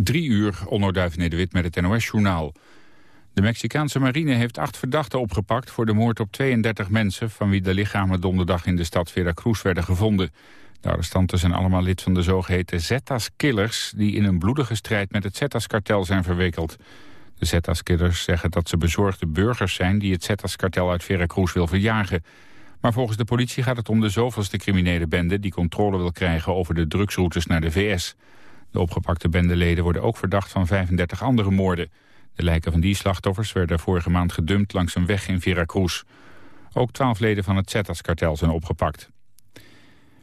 Drie uur, Onnoduif Nederwit met het NOS-journaal. De Mexicaanse marine heeft acht verdachten opgepakt... voor de moord op 32 mensen... van wie de lichamen donderdag in de stad Veracruz werden gevonden. De arrestanten zijn allemaal lid van de zogeheten Zetas-killers... die in een bloedige strijd met het Zetas-kartel zijn verwikkeld. De Zetas-killers zeggen dat ze bezorgde burgers zijn... die het Zetas-kartel uit Veracruz wil verjagen. Maar volgens de politie gaat het om de zoveelste criminele bende... die controle wil krijgen over de drugsroutes naar de VS... De opgepakte bendeleden worden ook verdacht van 35 andere moorden. De lijken van die slachtoffers werden vorige maand gedumpt langs een weg in Veracruz. Ook twaalf leden van het Zetas-kartel zijn opgepakt.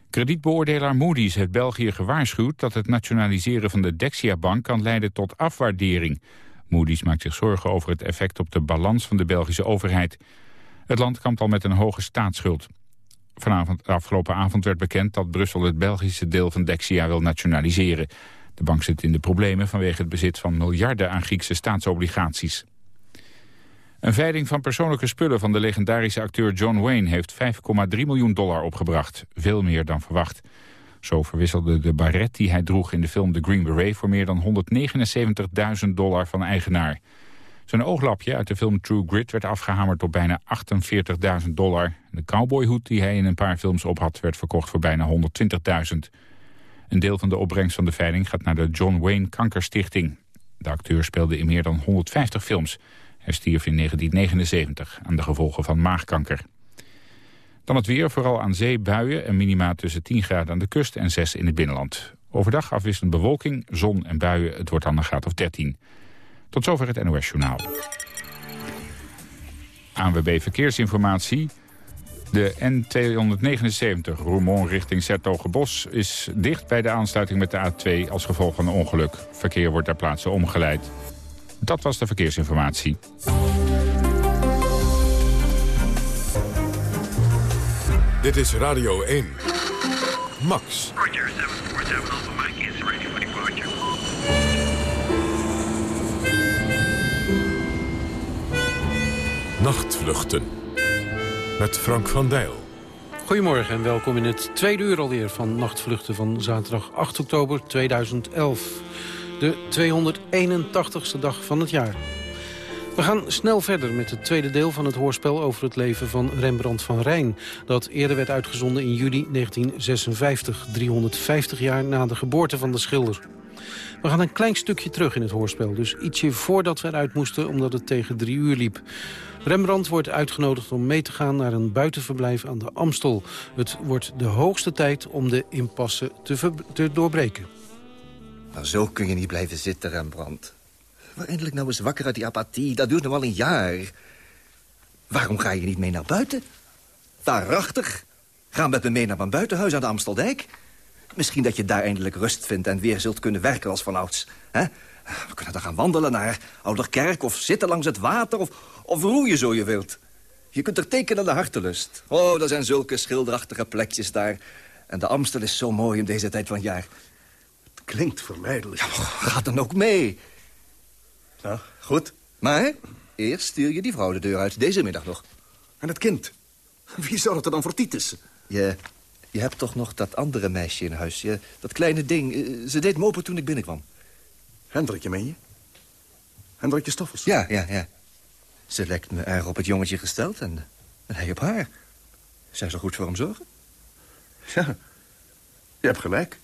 Kredietbeoordelaar Moody's heeft België gewaarschuwd dat het nationaliseren van de Dexia-bank kan leiden tot afwaardering. Moody's maakt zich zorgen over het effect op de balans van de Belgische overheid. Het land kampt al met een hoge staatsschuld. Vanavond, afgelopen avond werd bekend dat Brussel het Belgische deel van Dexia wil nationaliseren. De bank zit in de problemen vanwege het bezit van miljarden aan Griekse staatsobligaties. Een veiling van persoonlijke spullen van de legendarische acteur John Wayne heeft 5,3 miljoen dollar opgebracht. Veel meer dan verwacht. Zo verwisselde de baret die hij droeg in de film The Green Beret voor meer dan 179.000 dollar van eigenaar. Zijn ooglapje uit de film True Grit werd afgehamerd op bijna 48.000 dollar. De cowboyhoed die hij in een paar films op had werd verkocht voor bijna 120.000. Een deel van de opbrengst van de veiling gaat naar de John Wayne Kankerstichting. De acteur speelde in meer dan 150 films. Hij stierf in 1979 aan de gevolgen van maagkanker. Dan het weer, vooral aan zee buien en minima tussen 10 graden aan de kust en 6 in het binnenland. Overdag afwisselend bewolking, zon en buien, het wordt dan een graad of 13. Tot zover het NOS Journaal. ANWB Verkeersinformatie. De N279 Roermond richting Sertogenbos is dicht bij de aansluiting met de A2 als gevolg van een ongeluk. Verkeer wordt ter plaatse omgeleid. Dat was de verkeersinformatie. Dit is Radio 1. Max. Nachtvluchten. Met Frank van Dijl. Goedemorgen en welkom in het tweede uur alweer van Nachtvluchten van zaterdag 8 oktober 2011. De 281ste dag van het jaar. We gaan snel verder met het tweede deel van het hoorspel over het leven van Rembrandt van Rijn. Dat eerder werd uitgezonden in juli 1956, 350 jaar na de geboorte van de schilder. We gaan een klein stukje terug in het hoorspel, dus ietsje voordat we eruit moesten omdat het tegen drie uur liep. Rembrandt wordt uitgenodigd om mee te gaan naar een buitenverblijf aan de Amstel. Het wordt de hoogste tijd om de impasse te, doorbreken. Maar zo kun je niet blijven zitten, Rembrandt. Waar eindelijk nou eens wakker uit die apathie. Dat duurt nog wel een jaar. Waarom ga je niet mee naar buiten? Waarachtig. Ga met me mee naar mijn buitenhuis aan de Amsteldijk. Misschien dat je daar eindelijk rust vindt en weer zult kunnen werken als vanouds. Hè? We kunnen dan gaan wandelen naar Ouderkerk of zitten langs het water of, of roeien zo je wilt. Je kunt er tekenen de hartelust. Oh, er zijn zulke schilderachtige plekjes daar. En de Amstel is zo mooi in deze tijd van het jaar. Het klinkt verleidelijk. Ja, ga dan ook mee. Nou, goed. Maar eerst stuur je die vrouw de deur uit, deze middag nog. En het kind? Wie zorgt er dan voor Titus? Je, je hebt toch nog dat andere meisje in huis. Je, dat kleine ding. Eh, ze deed mopen toen ik binnenkwam. Hendrikje, meen je? Hendrikje Stoffels? Ja, ja, ja. Ze lijkt me erg op het jongetje gesteld en, hij op haar. Zij zal goed voor hem zorgen? Ja, je hebt gelijk.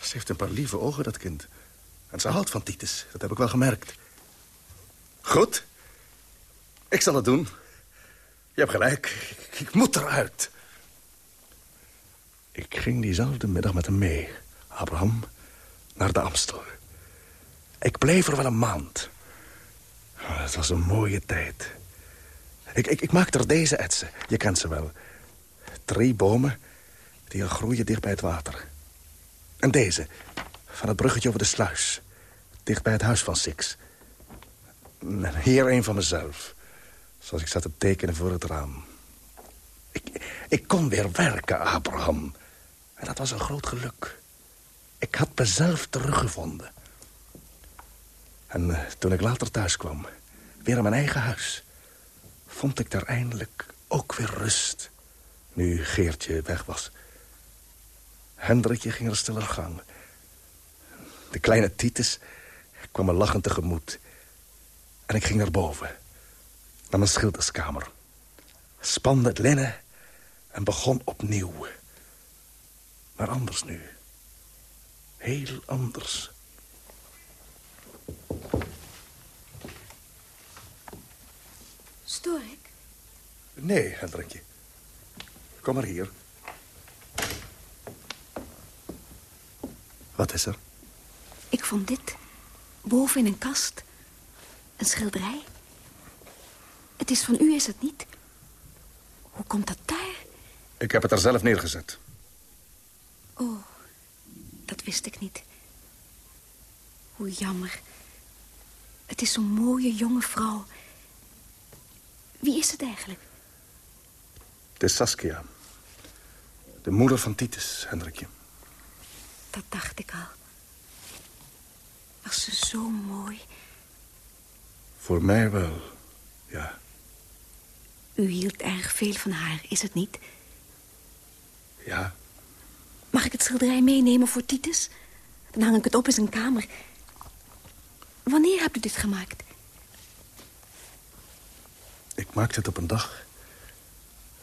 Ze heeft een paar lieve ogen, dat kind. En ze houdt van Titus, dat heb ik wel gemerkt. Goed. Ik zal het doen. Je hebt gelijk. Ik, ik moet eruit. Ik ging diezelfde middag met hem mee, Abraham, naar de Amstel. Ik bleef er wel een maand. Oh, het was een mooie tijd. Ik, ik, ik maakte er deze etsen. Je kent ze wel. Drie bomen die al groeien dicht bij het water. En deze, van het bruggetje over de sluis. Dicht bij het huis van Six. En hier een van mezelf. Zoals ik zat te tekenen voor het raam. Ik, ik kon weer werken, Abraham. En dat was een groot geluk. Ik had mezelf teruggevonden. En eh, toen ik later thuis kwam, weer in mijn eigen huis... vond ik daar eindelijk ook weer rust. Nu Geertje weg was. Hendrikje ging er stiller gang. De kleine Titus kwam me lachend tegemoet. En ik ging naar boven. Naar mijn schilderskamer. Spande het linnen en begon opnieuw. Maar anders nu. Heel anders. Stoor ik? Nee, Hendrikje. Kom maar hier. Wat is er? Ik vond dit. Boven in een kast. Een schilderij. Het is van u, is het niet? Hoe komt dat daar? Ik heb het er zelf neergezet. Oh, dat wist ik niet. Hoe jammer. Het is zo'n mooie jonge vrouw. Wie is het eigenlijk? Het is Saskia. De moeder van Titus, Hendrikje. Dat dacht ik al. Was ze zo mooi. Voor mij wel, ja. U hield erg veel van haar, is het niet? Ja, Mag ik het schilderij meenemen voor Titus? Dan hang ik het op in zijn kamer. Wanneer hebt u dit gemaakt? ik maakte het op een dag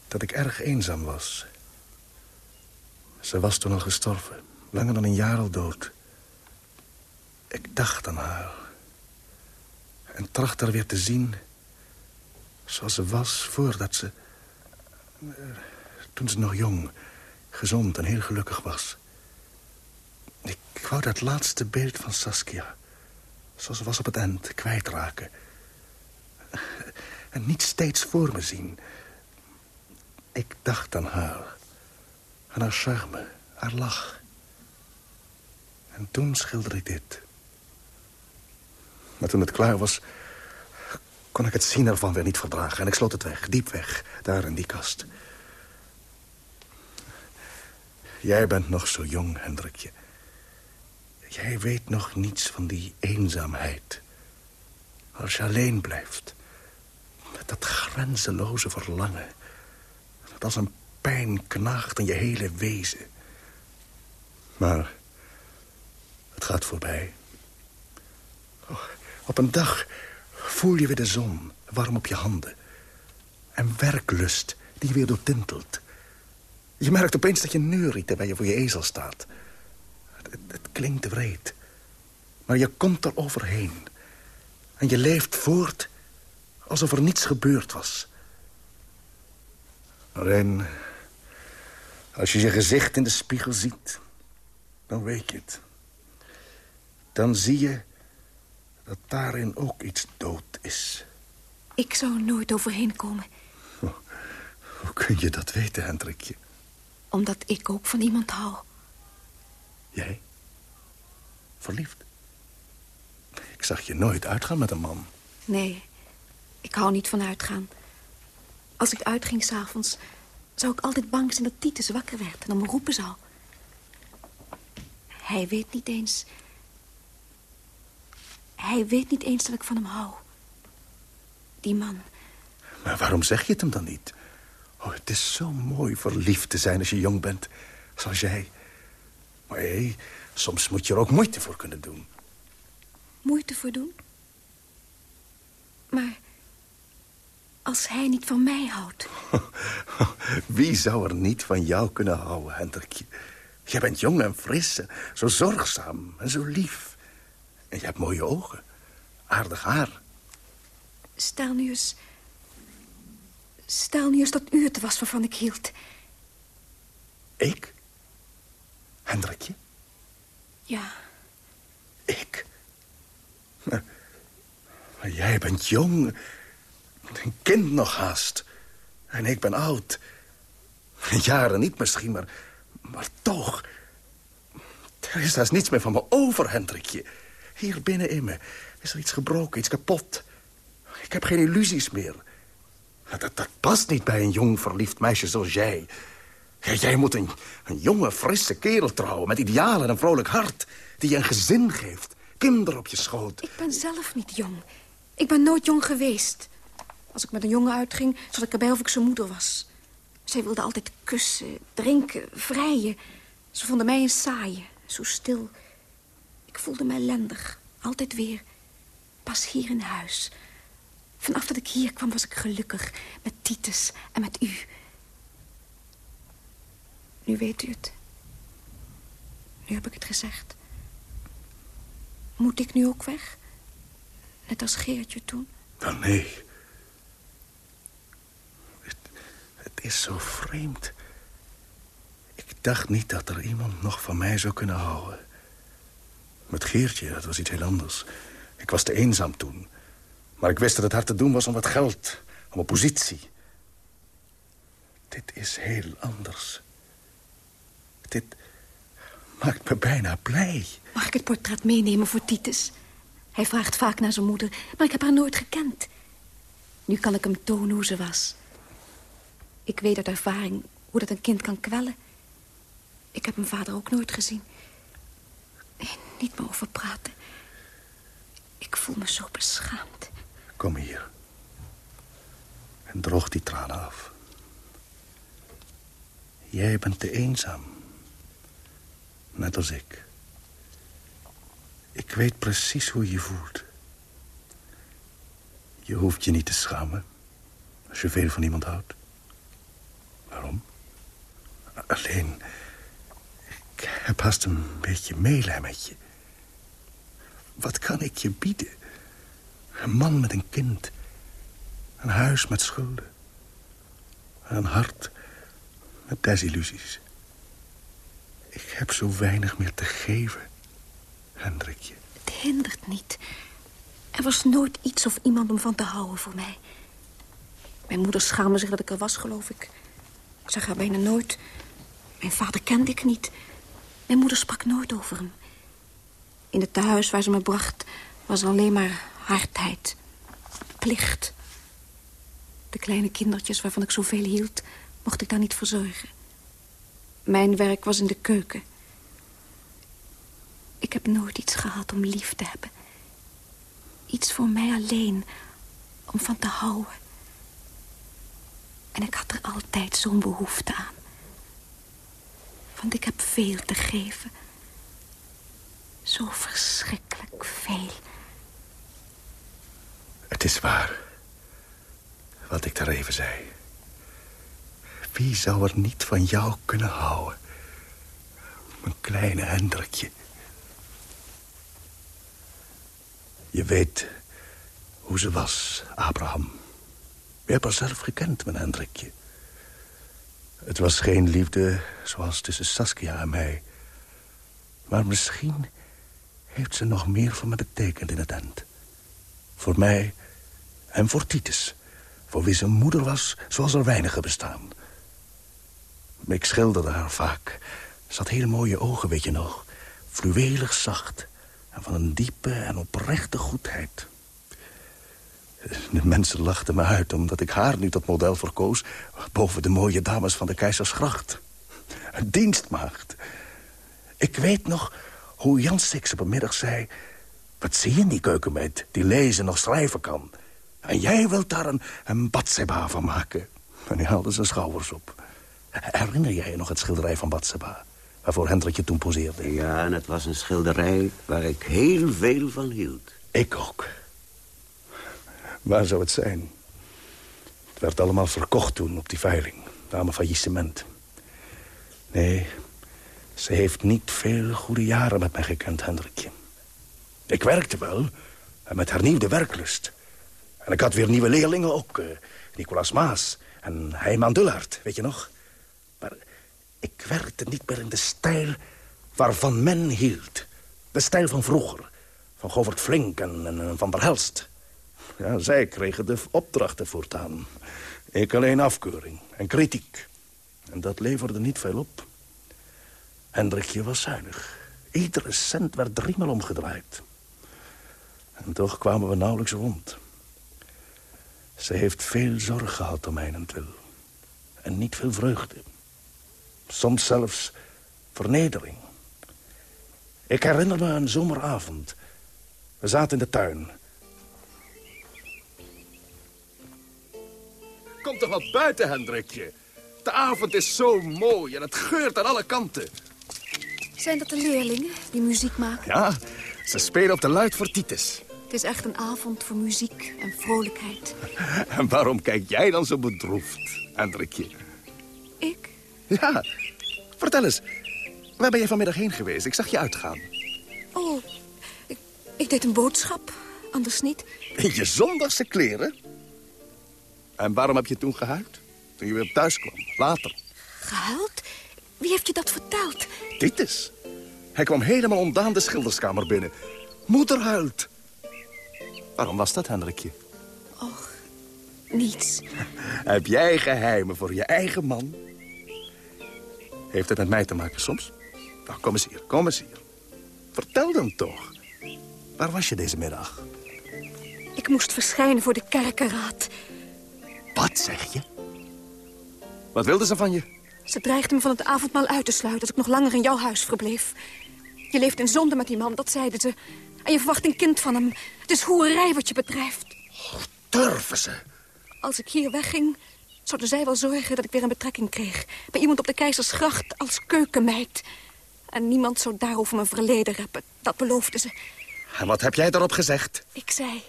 dat ik erg eenzaam was. Ze was toen al gestorven, langer dan een jaar al dood. Ik dacht aan haar. En tracht haar weer te zien zoals ze was voordat ze... Toen ze nog jong, gezond en heel gelukkig was. Ik wou dat laatste beeld van Saskia, zoals was op het eind, kwijtraken. En niet steeds voor me zien. Ik dacht aan haar. Aan haar charme, haar lach. En toen schilderde ik dit. Maar toen het klaar was, kon ik het zien ervan weer niet verdragen. En ik sloot het weg, diep weg, daar in die kast. Jij bent nog zo jong, Hendrikje. Jij weet nog niets van die eenzaamheid. Als je alleen blijft. Met dat grenzeloze verlangen. Dat als een pijn knaagt in je hele wezen. Maar het gaat voorbij. Oh, op een dag voel je weer de zon warm op je handen. En werklust die weer doortintelt. Je merkt opeens dat je neuriet terwijl je voor je ezel staat. Het, het, het klinkt wreed. Maar je komt er overheen. En je leeft voort alsof er niets gebeurd was. Alleen, als je je gezicht in de spiegel ziet, dan weet je het. Dan zie je dat daarin ook iets dood is. Ik zou er nooit overheen komen. Hoe kun je dat weten, Hendrikje? Omdat ik ook van iemand hou. Jij? Verliefd? Ik zag je nooit uitgaan met een man. Nee, ik hou niet van uitgaan. Als ik uitging s'avonds, zou ik altijd bang zijn dat Titus wakker werd en dan me roepen zou. Hij weet niet eens... Hij weet niet eens dat ik van hem hou. Die man. Maar waarom zeg je het hem dan niet? Oh, het is zo mooi verliefd te zijn als je jong bent. Zoals jij. Maar hé, soms moet je er ook moeite voor kunnen doen. Moeite voor doen? Maar als hij niet van mij houdt... Wie zou er niet van jou kunnen houden, Hendrikje? Jij bent jong en fris, zo zorgzaam en zo lief. En je hebt mooie ogen, aardig haar. Stel nu eens... Stel nu eens dat u het was waarvan ik hield. Ik? Hendrikje? Ja, Ik? Maar, maar jij bent jong. Een kind nog haast. En ik ben oud. Jaren niet misschien, maar, maar toch. Er is daar niets meer van me over, Hendrikje. Hier binnen in me is er iets gebroken, iets kapot. Ik heb geen illusies meer. Dat, dat past niet bij een jong verliefd meisje zoals jij. Jij moet een, een jonge, frisse kerel trouwen... met idealen en een vrolijk hart... die je een gezin geeft, kinderen op je schoot. ik ben zelf niet jong. Ik ben nooit jong geweest. Als ik met een jongen uitging, zat ik erbij of ik zijn moeder was. Zij wilde altijd kussen, drinken, vrijen. Ze vonden mij een saaie, zo stil. Ik voelde me ellendig. Altijd weer. Pas hier in huis. Vanaf dat ik hier kwam was ik gelukkig. Met Titus en met u. Nu weet u het. Nu heb ik het gezegd. Moet ik nu ook weg? Net als Geertje toen? Wel, nee. Het, het is zo vreemd. Ik dacht niet dat er iemand nog van mij zou kunnen houden. Met Geertje, dat was iets heel anders. Ik was te eenzaam toen. Maar ik wist dat het hard te doen was om wat geld, om een positie. Dit is heel anders. Dit maakt me bijna blij. Mag ik het portret meenemen voor Titus? Hij vraagt vaak naar zijn moeder, maar ik heb haar nooit gekend. Nu kan ik hem tonen hoe ze was. Ik weet uit ervaring hoe dat een kind kan kwellen. Ik heb mijn vader ook nooit gezien. Nee, niet meer over praten. Ik voel me zo beschaamd. Kom hier. En droog die tranen af. Jij bent te eenzaam. Net als ik. Ik weet precies hoe je voelt. Je hoeft je niet te schamen als je veel van iemand houdt. Waarom? Alleen, ik heb haast een beetje meelij met je. Wat kan ik je bieden? Een man met een kind. Een huis met schulden. Een hart met desillusies. Ik heb zo weinig meer te geven, Hendrikje. Het hindert niet. Er was nooit iets of iemand om van te houden voor mij. Mijn moeder schaamde zich dat ik er was, geloof ik. Ik zag haar bijna nooit. Mijn vader kende ik niet. Mijn moeder sprak nooit over hem. In het tehuis waar ze me bracht was er alleen maar hardheid. Plicht. De kleine kindertjes waarvan ik zoveel hield, mocht ik daar niet verzorgen. Mijn werk was in de keuken. Ik heb nooit iets gehad om lief te hebben. Iets voor mij alleen, om van te houden. En ik had er altijd zo'n behoefte aan. Want ik heb veel te geven. Zo verschrikkelijk veel. Het is waar. Wat ik daar even zei. Wie zou er niet van jou kunnen houden? Mijn kleine Hendrikje. Je weet hoe ze was, Abraham. Je hebt haar zelf gekend, mijn Hendrikje. Het was geen liefde zoals tussen Saskia en mij. Maar misschien heeft ze nog meer voor me betekend in het end. Voor mij en voor Titus. Voor wie zijn moeder was, zoals er weinigen bestaan. Ik schilderde haar vaak. Ze had hele mooie ogen, weet je nog. Fluwelig zacht. En van een diepe en oprechte goedheid. De mensen lachten me uit omdat ik haar nu tot model verkoos... boven de mooie dames van de Keizersgracht. Een dienstmaagd. Ik weet nog hoe Jan Six op een middag zei... Wat zie je in die keukenmeid die lezen nog schrijven kan? En jij wilt daar een, een van maken. En hij haalde zijn schouders op. Herinner jij je nog het schilderij van Batseba? Waarvoor Hendrikje toen poseerde? Ja, en het was een schilderij waar ik heel veel van hield. Ik ook. Waar zou het zijn? Het werd allemaal verkocht toen op die veiling. Namen faillissement. Nee, ze heeft niet veel goede jaren met mij gekend, Hendrikje. Ik werkte wel, en met hernieuwde werklust. En ik had weer nieuwe leerlingen ook. Uh, Nicolas Maas en Heiman Dullard, weet je nog? Ik werkte niet meer in de stijl waarvan men hield. De stijl van vroeger. Van Govert Flink en, en Van der Helst. Ja, zij kregen de opdrachten voortaan. Ik alleen afkeuring en kritiek. En dat leverde niet veel op. Hendrikje was zuinig. Iedere cent werd driemaal omgedraaid. En toch kwamen we nauwelijks rond. Ze heeft veel zorg gehad om mijnentwil. En niet veel vreugde. Soms zelfs vernedering. Ik herinner me een zomeravond. We zaten in de tuin. Kom toch wat buiten, Hendrikje. De avond is zo mooi en het geurt aan alle kanten. Zijn dat de leerlingen die muziek maken? Ja, Ze spelen op de luid voor Titus. Het is echt een avond voor muziek en vrolijkheid. En waarom kijk jij dan zo bedroefd, Hendrikje? Ik? Ja, vertel eens. Waar ben je vanmiddag heen geweest? Ik zag je uitgaan. Oh, ik, ik deed een boodschap. Anders niet. In je zondagse kleren? En waarom heb je toen gehuild? Toen je weer thuis kwam, later. Gehuild? Wie heeft je dat verteld? Titus. Hij kwam helemaal ontdaan de schilderskamer binnen. Moeder huilt. Waarom was dat, Hendrikje? Och, niets. Heb jij geheimen voor je eigen man? Heeft het met mij te maken soms? Nou, kom eens hier, kom eens hier. Vertel dan toch. Waar was je deze middag? Ik moest verschijnen voor de kerkenraad. Wat zeg je? Wat wilden ze van je? Ze dreigden me van het avondmaal uit te sluiten... als ik nog langer in jouw huis verbleef. Je leeft in zonde met die man, dat zeiden ze. En je verwacht een kind van hem. Het is hoerij wat je bedrijft. Durven ze? Als ik hier wegging, zouden zij wel zorgen dat ik weer een betrekking kreeg. Bij iemand op de Keizersgracht als keukenmeid. En niemand zou daarover mijn verleden reppen. Dat beloofden ze. En wat heb jij daarop gezegd? Ik zei...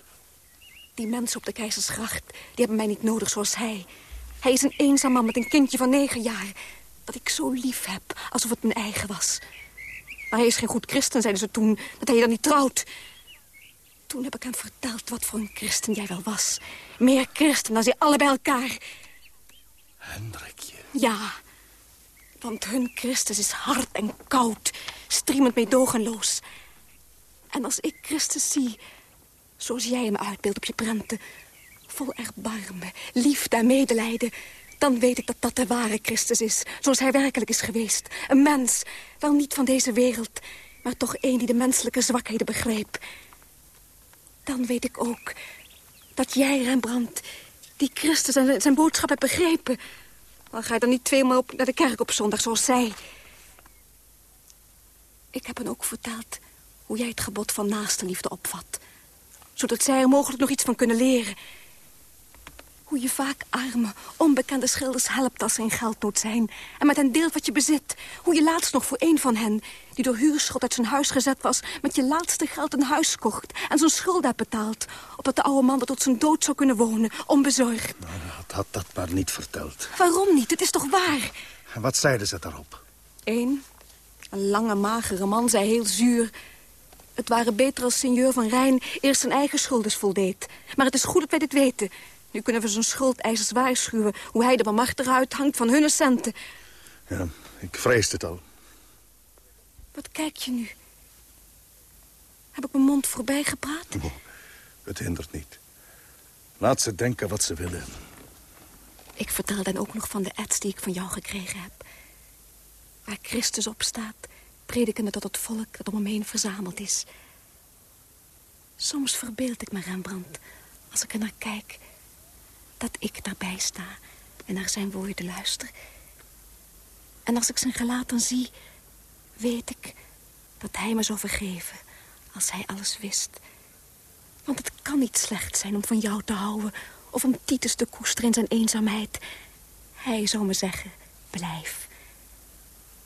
Die mensen op de Keizersgracht, die hebben mij niet nodig zoals hij. Hij is een eenzaam man met een kindje van negen jaar. Dat ik zo lief heb, alsof het mijn eigen was. Maar hij is geen goed christen, zeiden ze toen, dat hij je dan niet trouwt. Toen heb ik hem verteld wat voor een christen jij wel was. Meer christen dan ze alle bij elkaar. Hendrikje. Ja, want hun Christus is hard en koud, striemend meedogenloos. En als ik Christus zie, zoals jij hem uitbeeldt op je prenten... vol erbarmen, liefde en medelijden... dan weet ik dat dat de ware Christus is, zoals hij werkelijk is geweest. Een mens, wel niet van deze wereld... maar toch een die de menselijke zwakheden begreep. Dan weet ik ook dat jij, Rembrandt... die Christus en zijn boodschap hebt begrepen... Dan ga je dan niet tweemaal naar de kerk op zondag, zoals zij. Ik heb hen ook verteld hoe jij het gebod van naaste liefde opvat. Zodat zij er mogelijk nog iets van kunnen leren. Hoe je vaak arme, onbekende schilders helpt als ze in geldnood zijn. En met hen deelt wat je bezit. Hoe je laatst nog voor een van hen, die door huurschot uit zijn huis gezet was... met je laatste geld een huis kocht en zijn schuld hebt betaald. Opdat de oude man er tot zijn dood zou kunnen wonen, onbezorgd. Nou, had dat maar niet verteld. Waarom niet? Het is toch waar? En wat zeiden ze daarop? Eén, een lange, magere man, zei heel zuur... Het waren beter als seigneur van Rijn eerst zijn eigen schuldes voldeed. Maar het is goed dat wij dit weten. Nu kunnen we zijn schuldeisers waarschuwen... hoe hij er bemachtig uithangt van hun centen. Ja, ik vreesde het al. Wat kijk je nu? Heb ik mijn mond voorbij gepraat? Oh, het hindert niet. Laat ze denken wat ze willen. Ik vertel dan ook nog van de ets die ik van jou gekregen heb. Waar Christus op staat, predikende tot het volk dat om hem heen verzameld is. Soms verbeeld ik me Rembrandt, als ik er naar kijk... dat ik daarbij sta en naar zijn woorden luister. En als ik zijn gelaat dan zie, weet ik dat hij me zou vergeven... als hij alles wist. Want het kan niet slecht zijn om van jou te houden... of om Titus te koesteren in zijn eenzaamheid. Hij zou me zeggen, blijf.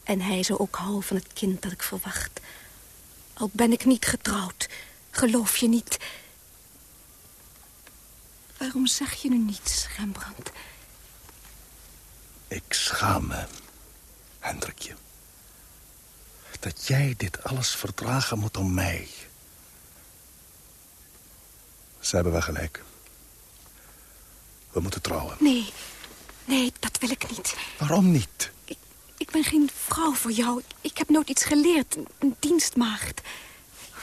En hij zou ook houden van het kind dat ik verwacht. Al ben ik niet getrouwd, geloof je niet... Waarom zeg je nu niets, Rembrandt? Ik schaam me, Hendrikje. Dat jij dit alles verdragen moet om mij. Ze hebben wel gelijk. We moeten trouwen. Nee, nee, dat wil ik niet. Waarom niet? Ik, ik ben geen vrouw voor jou. Ik heb nooit iets geleerd, een, een dienstmaagd.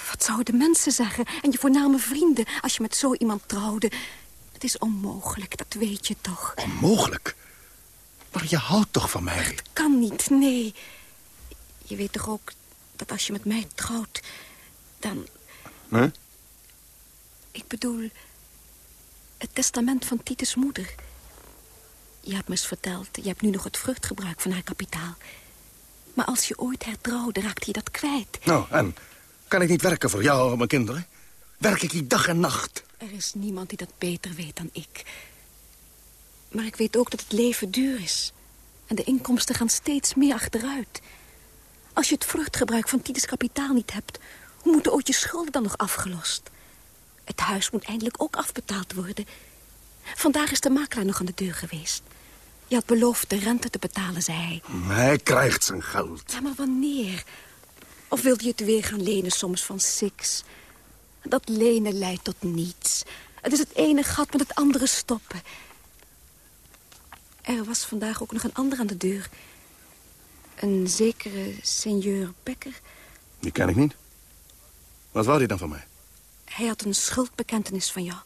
Wat zouden de mensen zeggen en je voorname vrienden... als je met zo iemand trouwde? Het is onmogelijk, dat weet je toch. Onmogelijk? Maar je houdt toch van mij? Kan niet, nee. Je weet toch ook dat als je met mij trouwt, dan... Huh? Ik bedoel, het testament van Titus' moeder. Je hebt me eens verteld, je hebt nu nog het vruchtgebruik van haar kapitaal. Maar als je ooit hertrouwde, raakte je dat kwijt. Nou, en? Kan ik niet werken voor jou en mijn kinderen? Werk ik niet dag en nacht? Er is niemand die dat beter weet dan ik. Maar ik weet ook dat het leven duur is. En de inkomsten gaan steeds meer achteruit. Als je het vruchtgebruik van Titus kapitaal niet hebt... Hoe moeten ooit je schulden dan nog afgelost? Het huis moet eindelijk ook afbetaald worden. Vandaag is de makelaar nog aan de deur geweest. Je had beloofd de rente te betalen, zei hij. Hij krijgt zijn geld. Ja, maar wanneer? Of wilde je het weer gaan lenen soms van Six? Dat lenen leidt tot niets. Het is het ene gat met het andere stoppen. Er was vandaag ook nog een ander aan de deur. Een zekere seigneur Becker. Die ken ik niet. Wat wou hij dan van mij? Hij had een schuldbekentenis van jou.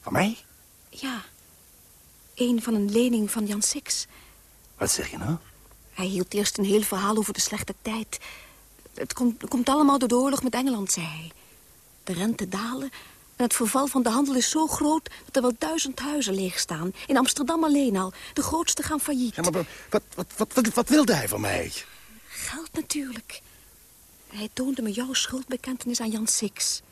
Van mij? Ja, een van een lening van Jan Six. Wat zeg je nou? Hij hield eerst een heel verhaal over de slechte tijd. Het komt, het komt allemaal door de oorlog met Engeland, zei hij. De rente dalen en het verval van de handel is zo groot... dat er wel duizend huizen leeg staan. In Amsterdam alleen al. De grootste gaan failliet. Ja, maar wat, wat, wat, wat, wat wilde hij van mij? Geld natuurlijk. Hij toonde me jouw schuldbekentenis aan Jan Six.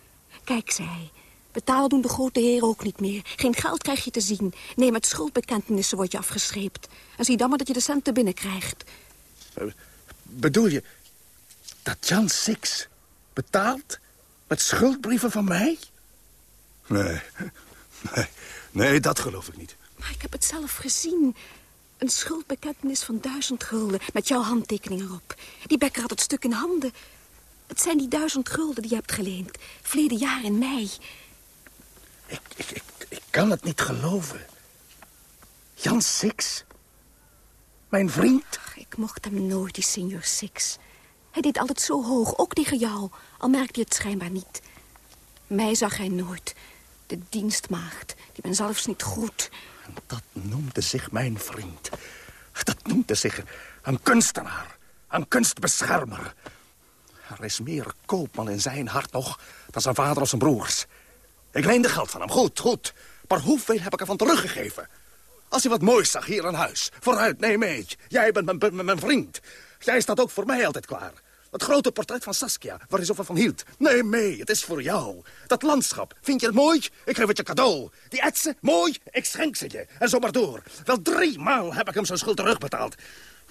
Kijk, zei hij. Betalen doen de grote heren ook niet meer. Geen geld krijg je te zien. Nee, met schuldbekentenissen word je afgeschreept. En zie dan maar dat je de centen binnenkrijgt. Bedoel je dat Jan Six betaalt met schuldbrieven van mij? Nee, nee, nee, dat geloof ik niet. Maar ik heb het zelf gezien. Een schuldbekentenis van duizend gulden met jouw handtekening erop. Die Bekker had het stuk in handen. Het zijn die duizend gulden die je hebt geleend. Verleden jaar in mei. Ik, ik, ik, ik kan het niet geloven. Jan Six? Mijn vriend? Ach, ik mocht hem nooit, die senior Six. Hij deed altijd zo hoog, ook tegen jou. Al merkte je het schijnbaar niet. Mij zag hij nooit. De dienstmaagd, die ben zelfs niet goed. Dat noemde zich mijn vriend. Dat noemde zich een kunstenaar. Een kunstbeschermer. Er is meer koopman in zijn hart nog dan zijn vader of zijn broers. Ik leende geld van hem, goed, goed. Maar hoeveel heb ik ervan teruggegeven? Als hij wat moois zag hier in huis. Vooruit, nee, mee. Jij bent mijn vriend. Jij staat ook voor mij altijd klaar. Het grote portret van Saskia, waar hij zoveel van hield. Nee, mee, het is voor jou. Dat landschap, vind je het mooi? Ik geef het je cadeau. Die etsen, mooi, ik schenk ze je. En zo maar door. Wel drie maal heb ik hem zijn schuld terugbetaald.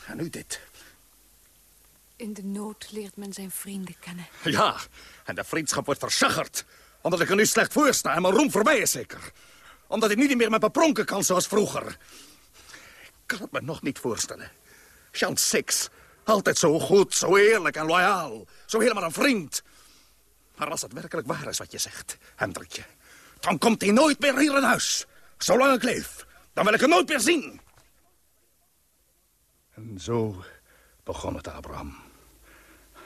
En nu dit. In de nood leert men zijn vrienden kennen. Ja, en de vriendschap wordt versaggerd. Omdat ik er nu slecht voor sta en mijn roem voorbij is zeker. Omdat ik nu niet meer met me pronken kan zoals vroeger. Ik kan het me nog niet voorstellen. Jean Six, altijd zo goed, zo eerlijk en loyaal. Zo helemaal een vriend. Maar als het werkelijk waar is wat je zegt, Hendrikje... dan komt hij nooit meer hier in huis. Zolang ik leef. Dan wil ik hem nooit meer zien. En zo begon het, Abraham.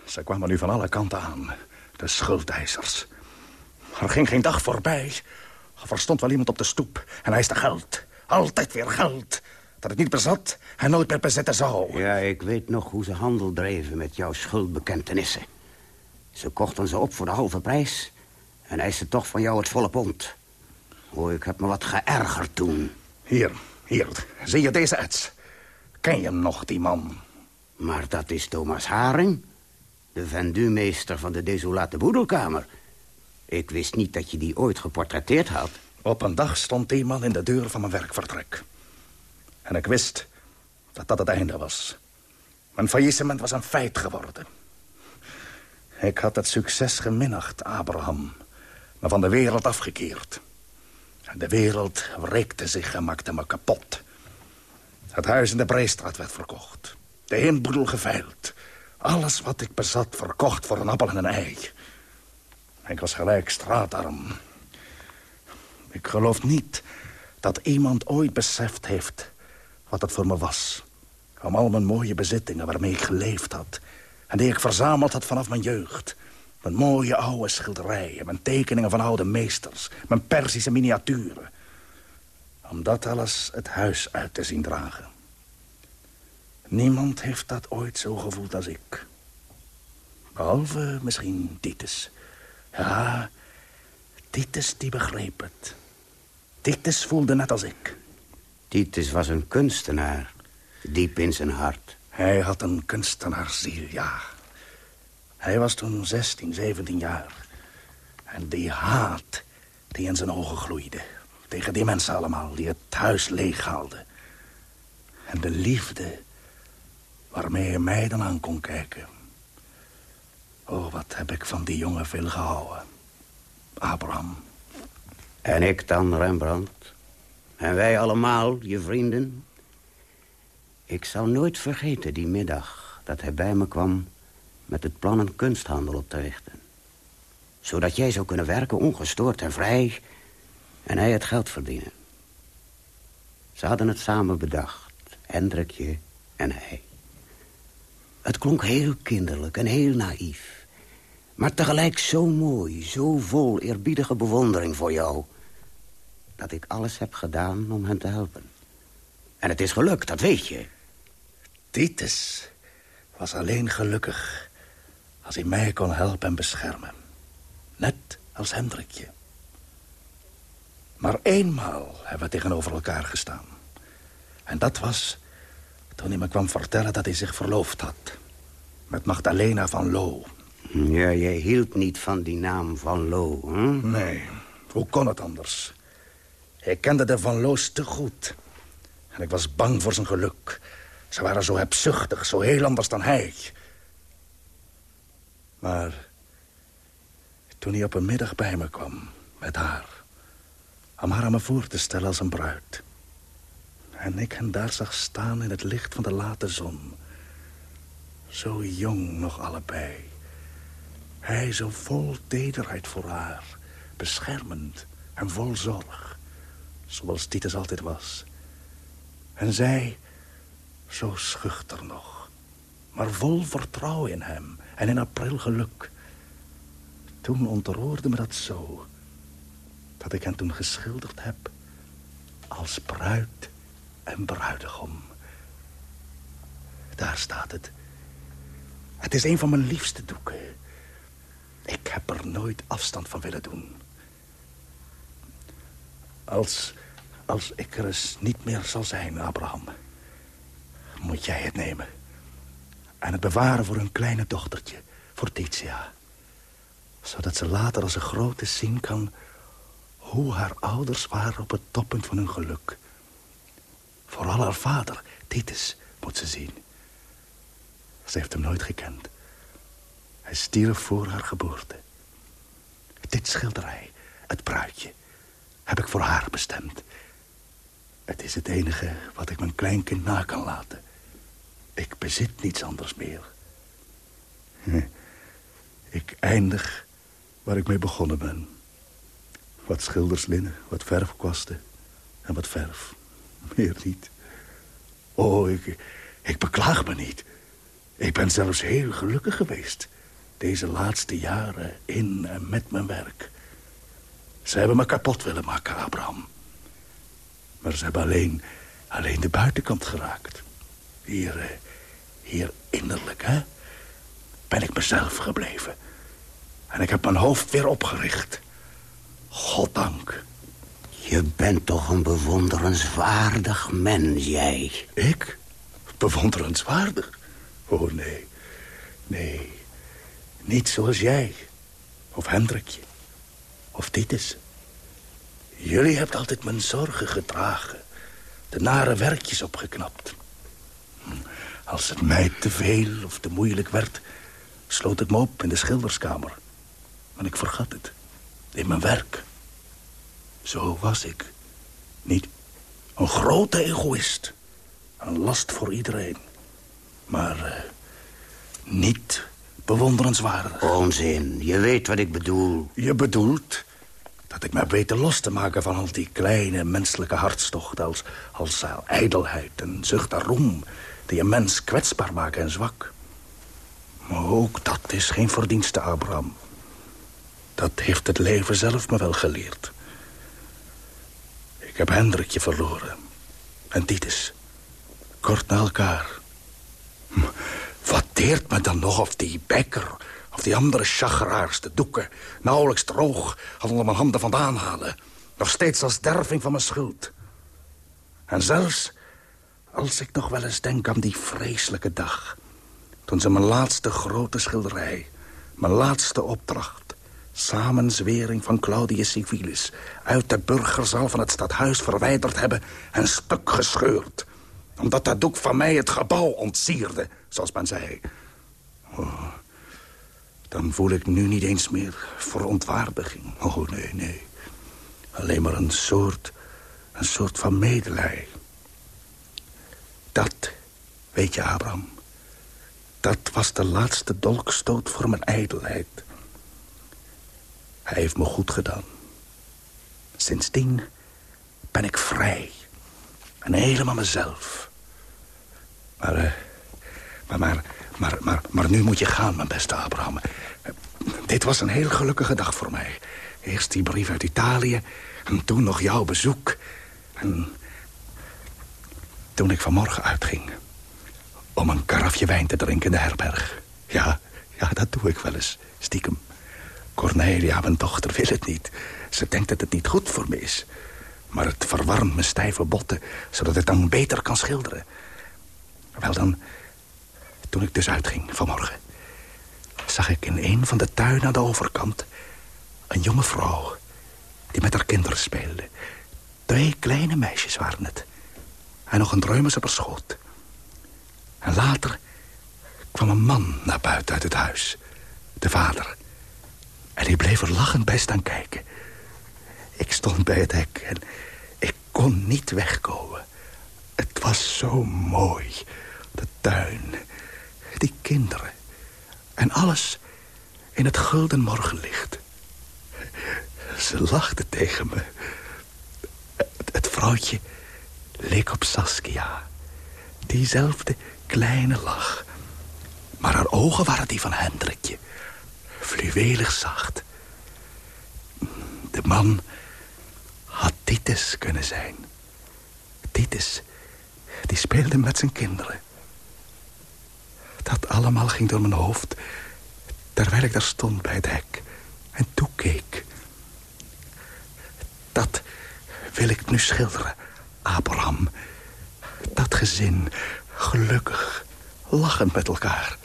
Ze kwamen nu van alle kanten aan, de schuldeisers. Er ging geen dag voorbij. Er stond wel iemand op de stoep en hij eiste geld. Altijd weer geld. Dat het niet bezat en nooit meer bezetten zou. Ja, ik weet nog hoe ze handel dreven met jouw schuldbekentenissen. Ze kochten ze op voor de halve prijs... en eisten toch van jou het volle pond. Oh, ik heb me wat geërgerd toen. Hier, hier, zie je deze ets? Ken je hem nog, die man? Maar dat is Thomas Haring, de vendumeester van de desolate boedelkamer. Ik wist niet dat je die ooit geportretteerd had. Op een dag stond die man in de deur van mijn werkvertrek. En ik wist dat dat het einde was. Mijn faillissement was een feit geworden. Ik had het succes geminacht, Abraham. Maar van de wereld afgekeerd. De wereld wreekte zich en maakte me kapot. Het huis in de Breestraat werd verkocht. De inboedel geveild. Alles wat ik bezat verkocht voor een appel en een ei. Ik was gelijk straatarm. Ik geloof niet dat iemand ooit beseft heeft wat het voor me was. Om al mijn mooie bezittingen waarmee ik geleefd had. En die ik verzameld had vanaf mijn jeugd. Mijn mooie oude schilderijen, mijn tekeningen van oude meesters. Mijn Persische miniaturen. Om dat alles het huis uit te zien dragen. Niemand heeft dat ooit zo gevoeld als ik. Behalve misschien Titus. Ja, Titus die begreep het. Titus voelde net als ik. Titus was een kunstenaar, diep in zijn hart. Hij had een kunstenaarsziel, ja. Hij was toen 16, 17 jaar. En die haat die in zijn ogen gloeide. Tegen die mensen allemaal die het huis leeghaalden. En de liefde waarmee hij mij dan aan kon kijken. Oh, wat heb ik van die jongen veel gehouden. Abraham. En ik dan, Rembrandt. En wij allemaal, je vrienden. Ik zal nooit vergeten die middag dat hij bij me kwam... met het plan een kunsthandel op te richten. Zodat jij zou kunnen werken ongestoord en vrij... en hij het geld verdienen. Ze hadden het samen bedacht, Hendrikje en hij. Het klonk heel kinderlijk en heel naïef. Maar tegelijk zo mooi, zo vol eerbiedige bewondering voor jou... dat ik alles heb gedaan om hen te helpen. En het is gelukt, dat weet je. Titus was alleen gelukkig als hij mij kon helpen en beschermen. Net als Hendrikje. Maar eenmaal hebben we tegenover elkaar gestaan. En dat was toen hij me kwam vertellen dat hij zich verloofd had. Met Magdalena van Loo. Ja, jij hield niet van die naam van Loo, hè? Nee, hoe kon het anders? Ik kende de Van Loos te goed. En ik was bang voor zijn geluk. Ze waren zo hebzuchtig, zo heel anders dan hij. Maar toen hij op een middag bij me kwam, met haar... om haar aan me voor te stellen als een bruid... en ik hen daar zag staan in het licht van de late zon... zo jong nog allebei... hij zo vol tederheid voor haar... beschermend en vol zorg... zoals Titus altijd was... en zij zo schuchter nog... maar vol vertrouwen in hem en in april geluk. Toen ontroerde me dat zo... dat ik hen toen geschilderd heb als bruid en bruidegom. Daar staat het. Het is een van mijn liefste doeken. Ik heb er nooit afstand van willen doen. Als, als ik er eens niet meer zal zijn, Abraham... moet jij het nemen. En het bewaren voor een kleine dochtertje, voor Titia. Zodat ze later als een grote zien kan... hoe haar ouders waren op het toppunt van hun geluk. Vooral haar vader, Titus, moet ze zien. Ze heeft hem nooit gekend. Hij stierf voor haar geboorte. Dit schilderij, het bruidje, heb ik voor haar bestemd. Het is het enige wat ik mijn kleinkind na kan laten. Ik bezit niets anders meer. Ik eindig waar ik mee begonnen ben. Wat schilderslinnen, wat verfkwasten en wat verf. Meer niet. Oh, ik, ik beklaag me niet. Ik ben zelfs heel gelukkig geweest. Deze laatste jaren in en met mijn werk. Ze hebben me kapot willen maken, Abraham. Maar ze hebben alleen, alleen de buitenkant geraakt. Hier, eh, hier innerlijk, hè, ben ik mezelf gebleven. En ik heb mijn hoofd weer opgericht. Goddank. Je bent toch een bewonderenswaardig mens, jij. Ik? Bewonderenswaardig? Oh, nee. Nee. Niet zoals jij. Of Hendrikje. Of Titus. Jullie hebt altijd mijn zorgen gedragen. De nare werkjes opgeknapt. Als het mij te veel of te moeilijk werd... sloot ik me op in de schilderskamer. En ik vergat het. In mijn werk. Zo was ik. Niet een grote egoïst. Een last voor iedereen. Maar uh, niet bewonderenswaardig. Onzin. Je weet wat ik bedoel. Je bedoelt dat ik me heb weten los te maken van al die kleine menselijke hartstochten... als, als uh, ijdelheid en zucht naar roem... die een mens kwetsbaar maken en zwak. Maar ook dat is geen verdienste, Abraham. Dat heeft het leven zelf me wel geleerd. Ik heb Hendrikje verloren. En Titus. Kort na elkaar. Wat deert me dan nog of die bekker... of die andere chageraars, de doeken... nauwelijks droog onder mijn handen vandaan halen. Nog steeds als derving van mijn schuld. En zelfs als ik nog wel eens denk aan die vreselijke dag... toen ze mijn laatste grote schilderij... mijn laatste opdracht samenzwering van Claudius Civilis... uit de burgerzaal van het stadhuis verwijderd hebben en stuk gescheurd. Omdat dat doek van mij het gebouw ontsierde, zoals men zei. Oh, dan voel ik nu niet eens meer verontwaardiging. Oh, nee, nee. Alleen maar een soort, een soort van medelij. Dat, weet je, Abraham... dat was de laatste dolkstoot voor mijn ijdelheid. Hij heeft me goed gedaan. Sindsdien ben ik vrij. En helemaal mezelf. Maar, uh, maar, maar, maar, maar, maar nu moet je gaan, mijn beste Abraham. Dit was een heel gelukkige dag voor mij. Eerst die brief uit Italië. En toen nog jouw bezoek. En toen ik vanmorgen uitging. Om een karafje wijn te drinken in de herberg. Ja, ja, dat doe ik wel eens. Stiekem. Cornelia, mijn dochter, wil het niet. Ze denkt dat het niet goed voor me is. Maar het verwarmt mijn stijve botten, zodat ik dan beter kan schilderen. Wel dan, toen ik dus uitging vanmorgen... zag ik in een van de tuinen aan de overkant... een jonge vrouw die met haar kinderen speelde. Twee kleine meisjes waren het. En nog een dreumes op haar schoot. En later kwam een man naar buiten uit het huis. De vader. En die bleef er lachend bij staan kijken. Ik stond bij het hek en ik kon niet wegkomen. Het was zo mooi. De tuin, die kinderen. En alles in het gulden morgenlicht. Ze lachte tegen me. Het, vrouwtje leek op Saskia. Diezelfde kleine lach. Maar haar ogen waren die van Hendrikje. Fluwelig zacht. De man had Titus kunnen zijn. Titus, die speelde met zijn kinderen. Dat allemaal ging door mijn hoofd... terwijl ik daar stond bij het hek en toekeek. Dat wil ik nu schilderen, Abraham. Dat gezin, gelukkig, lachend met elkaar.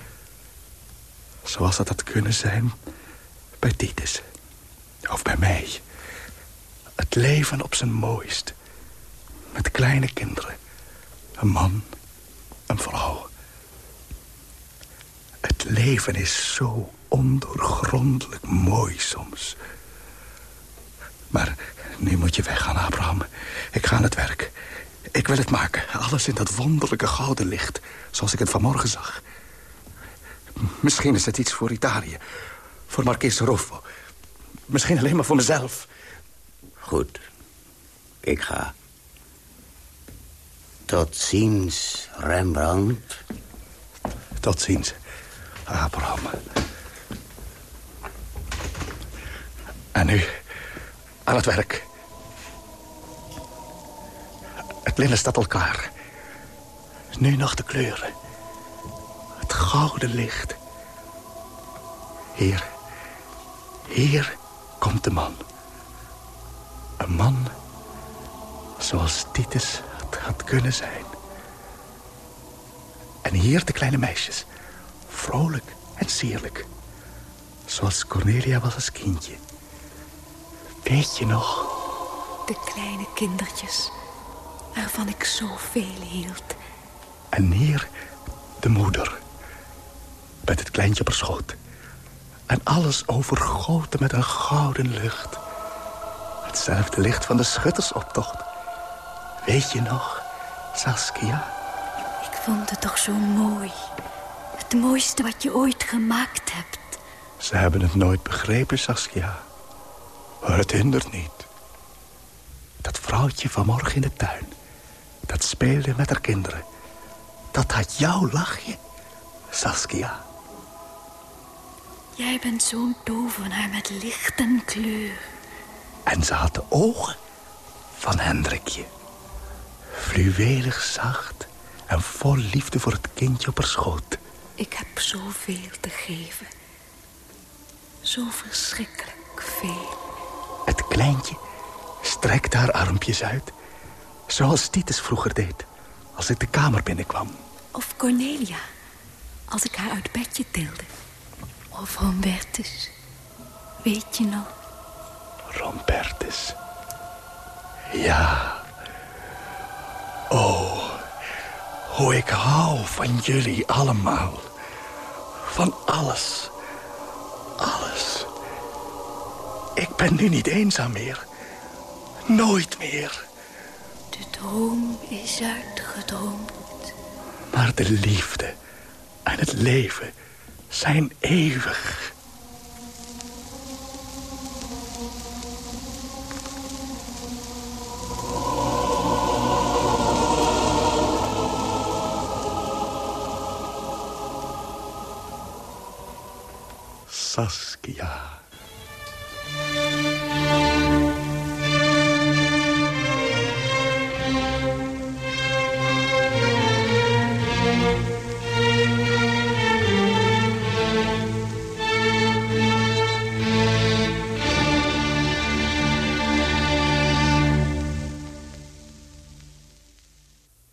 Zoals dat had kunnen zijn bij Titus. Of bij mij. Het leven op zijn mooist. Met kleine kinderen. Een man, een vrouw. Het leven is zo ondoorgrondelijk mooi soms. Maar nu moet je weggaan, Abraham. Ik ga aan het werk. Ik wil het maken. Alles in dat wonderlijke gouden licht. Zoals ik het vanmorgen zag. Misschien is het iets voor Italië. Voor Marchese Ruffo. Misschien alleen maar voor mezelf. Goed. Ik ga. Tot ziens, Rembrandt. Tot ziens, Abraham. En nu, aan het werk. Het linnen staat al klaar. Nu nog de kleuren. Het gouden licht. Hier, hier komt de man. Een man zoals Titus het had kunnen zijn. En hier de kleine meisjes. Vrolijk en sierlijk. Zoals Cornelia was als kindje. Weet je nog? De kleine kindertjes waarvan ik zoveel hield. En hier de moeder. Met het kleintje op haar schoot. En alles overgoten met een gouden lucht. Hetzelfde licht van de schuttersoptocht. Weet je nog, Saskia? Ik vond het toch zo mooi. Het mooiste wat je ooit gemaakt hebt. Ze hebben het nooit begrepen, Saskia. Maar het hindert niet. Dat vrouwtje vanmorgen in de tuin... dat speelde met haar kinderen... dat had jouw lachje, Saskia. Jij bent zo'n tovenaar met licht en kleur. En ze had de ogen van Hendrikje. Fluwelig zacht en vol liefde voor het kindje op haar schoot. Ik heb zoveel te geven. Zo verschrikkelijk veel. Het kleintje strekte haar armpjes uit. Zoals Titus vroeger deed, als ik de kamer binnenkwam. Of Cornelia, als ik haar uit bedje tilde. Of Rombertus, weet je nog? Rombertus. Ja. Oh, hoe ik hou van jullie allemaal. Van alles. ik ben nu niet eenzaam meer. Nooit meer. De droom is uitgedroomd. Maar de liefde en het leven zijn eeuwig. Saskia.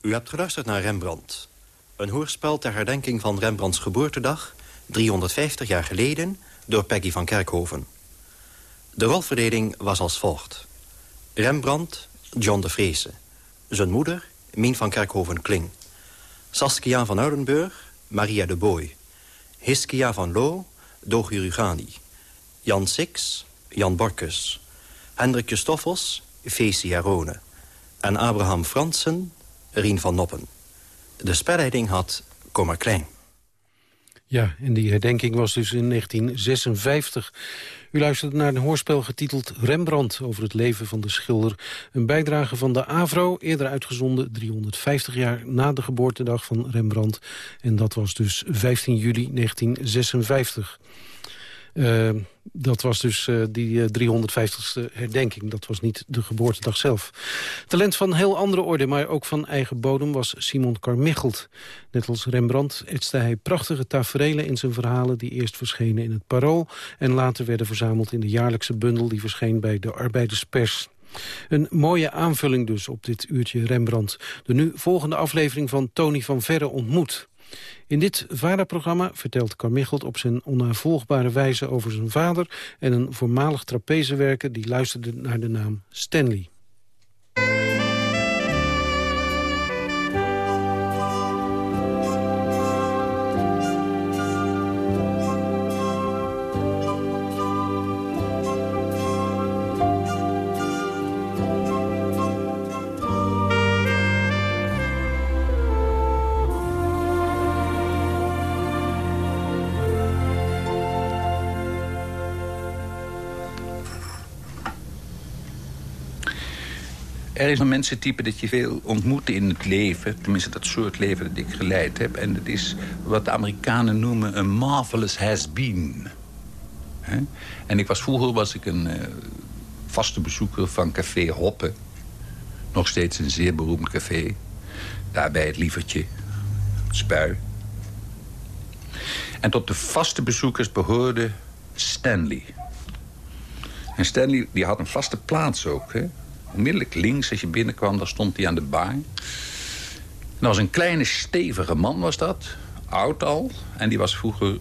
U hebt geluisterd naar Rembrandt. Een hoorspel ter herdenking van Rembrandts geboortedag... 350 jaar geleden door Peggy van Kerkhoven. De rolverdeling was als volgt. Rembrandt, John de Vreese. Zijn moeder, Mien van Kerkhoven-Kling. Saskia van Oudenburg, Maria de Boy. Hiskia van Loo, Dogi Rugani. Jan Six, Jan Borkus. Hendrik Stoffels, Feestie Herone. En Abraham Fransen, Rien van Noppen. De spelleiding had Kommer Klein. Ja, en die herdenking was dus in 1956. U luisterde naar een hoorspel getiteld Rembrandt... over het leven van de schilder. Een bijdrage van de AVRO, eerder uitgezonden 350 jaar na de geboortedag van Rembrandt. En dat was dus 15 juli 1956. Uh, dat was dus uh, die uh, 350ste herdenking. Dat was niet de geboortedag zelf. Talent van heel andere orde, maar ook van eigen bodem... was Simon Carmichelt. Net als Rembrandt etste hij prachtige taferelen in zijn verhalen... die eerst verschenen in het Parool... en later werden verzameld in de jaarlijkse bundel... die verscheen bij de Arbeiderspers. Een mooie aanvulling dus op dit uurtje Rembrandt. De nu volgende aflevering van Tony van Verre ontmoet... In dit VARA-programma vertelt Carmichelt op zijn onnavolgbare wijze over zijn vader... en een voormalig trapezewerker die luisterde naar de naam Stanley. Er is een mensentype dat je veel ontmoet in het leven. Tenminste, dat soort leven dat ik geleid heb. En dat is wat de Amerikanen noemen een marvelous has-been. En ik was, vroeger was ik een uh, vaste bezoeker van café Hoppe. Nog steeds een zeer beroemd café. Daar bij het lievertje. Spui. En tot de vaste bezoekers behoorde Stanley. En Stanley die had een vaste plaats ook. Hè? Onmiddellijk links als je binnenkwam, daar stond hij aan de bar. En dat was een kleine, stevige man was dat. Oud al. En die was vroeger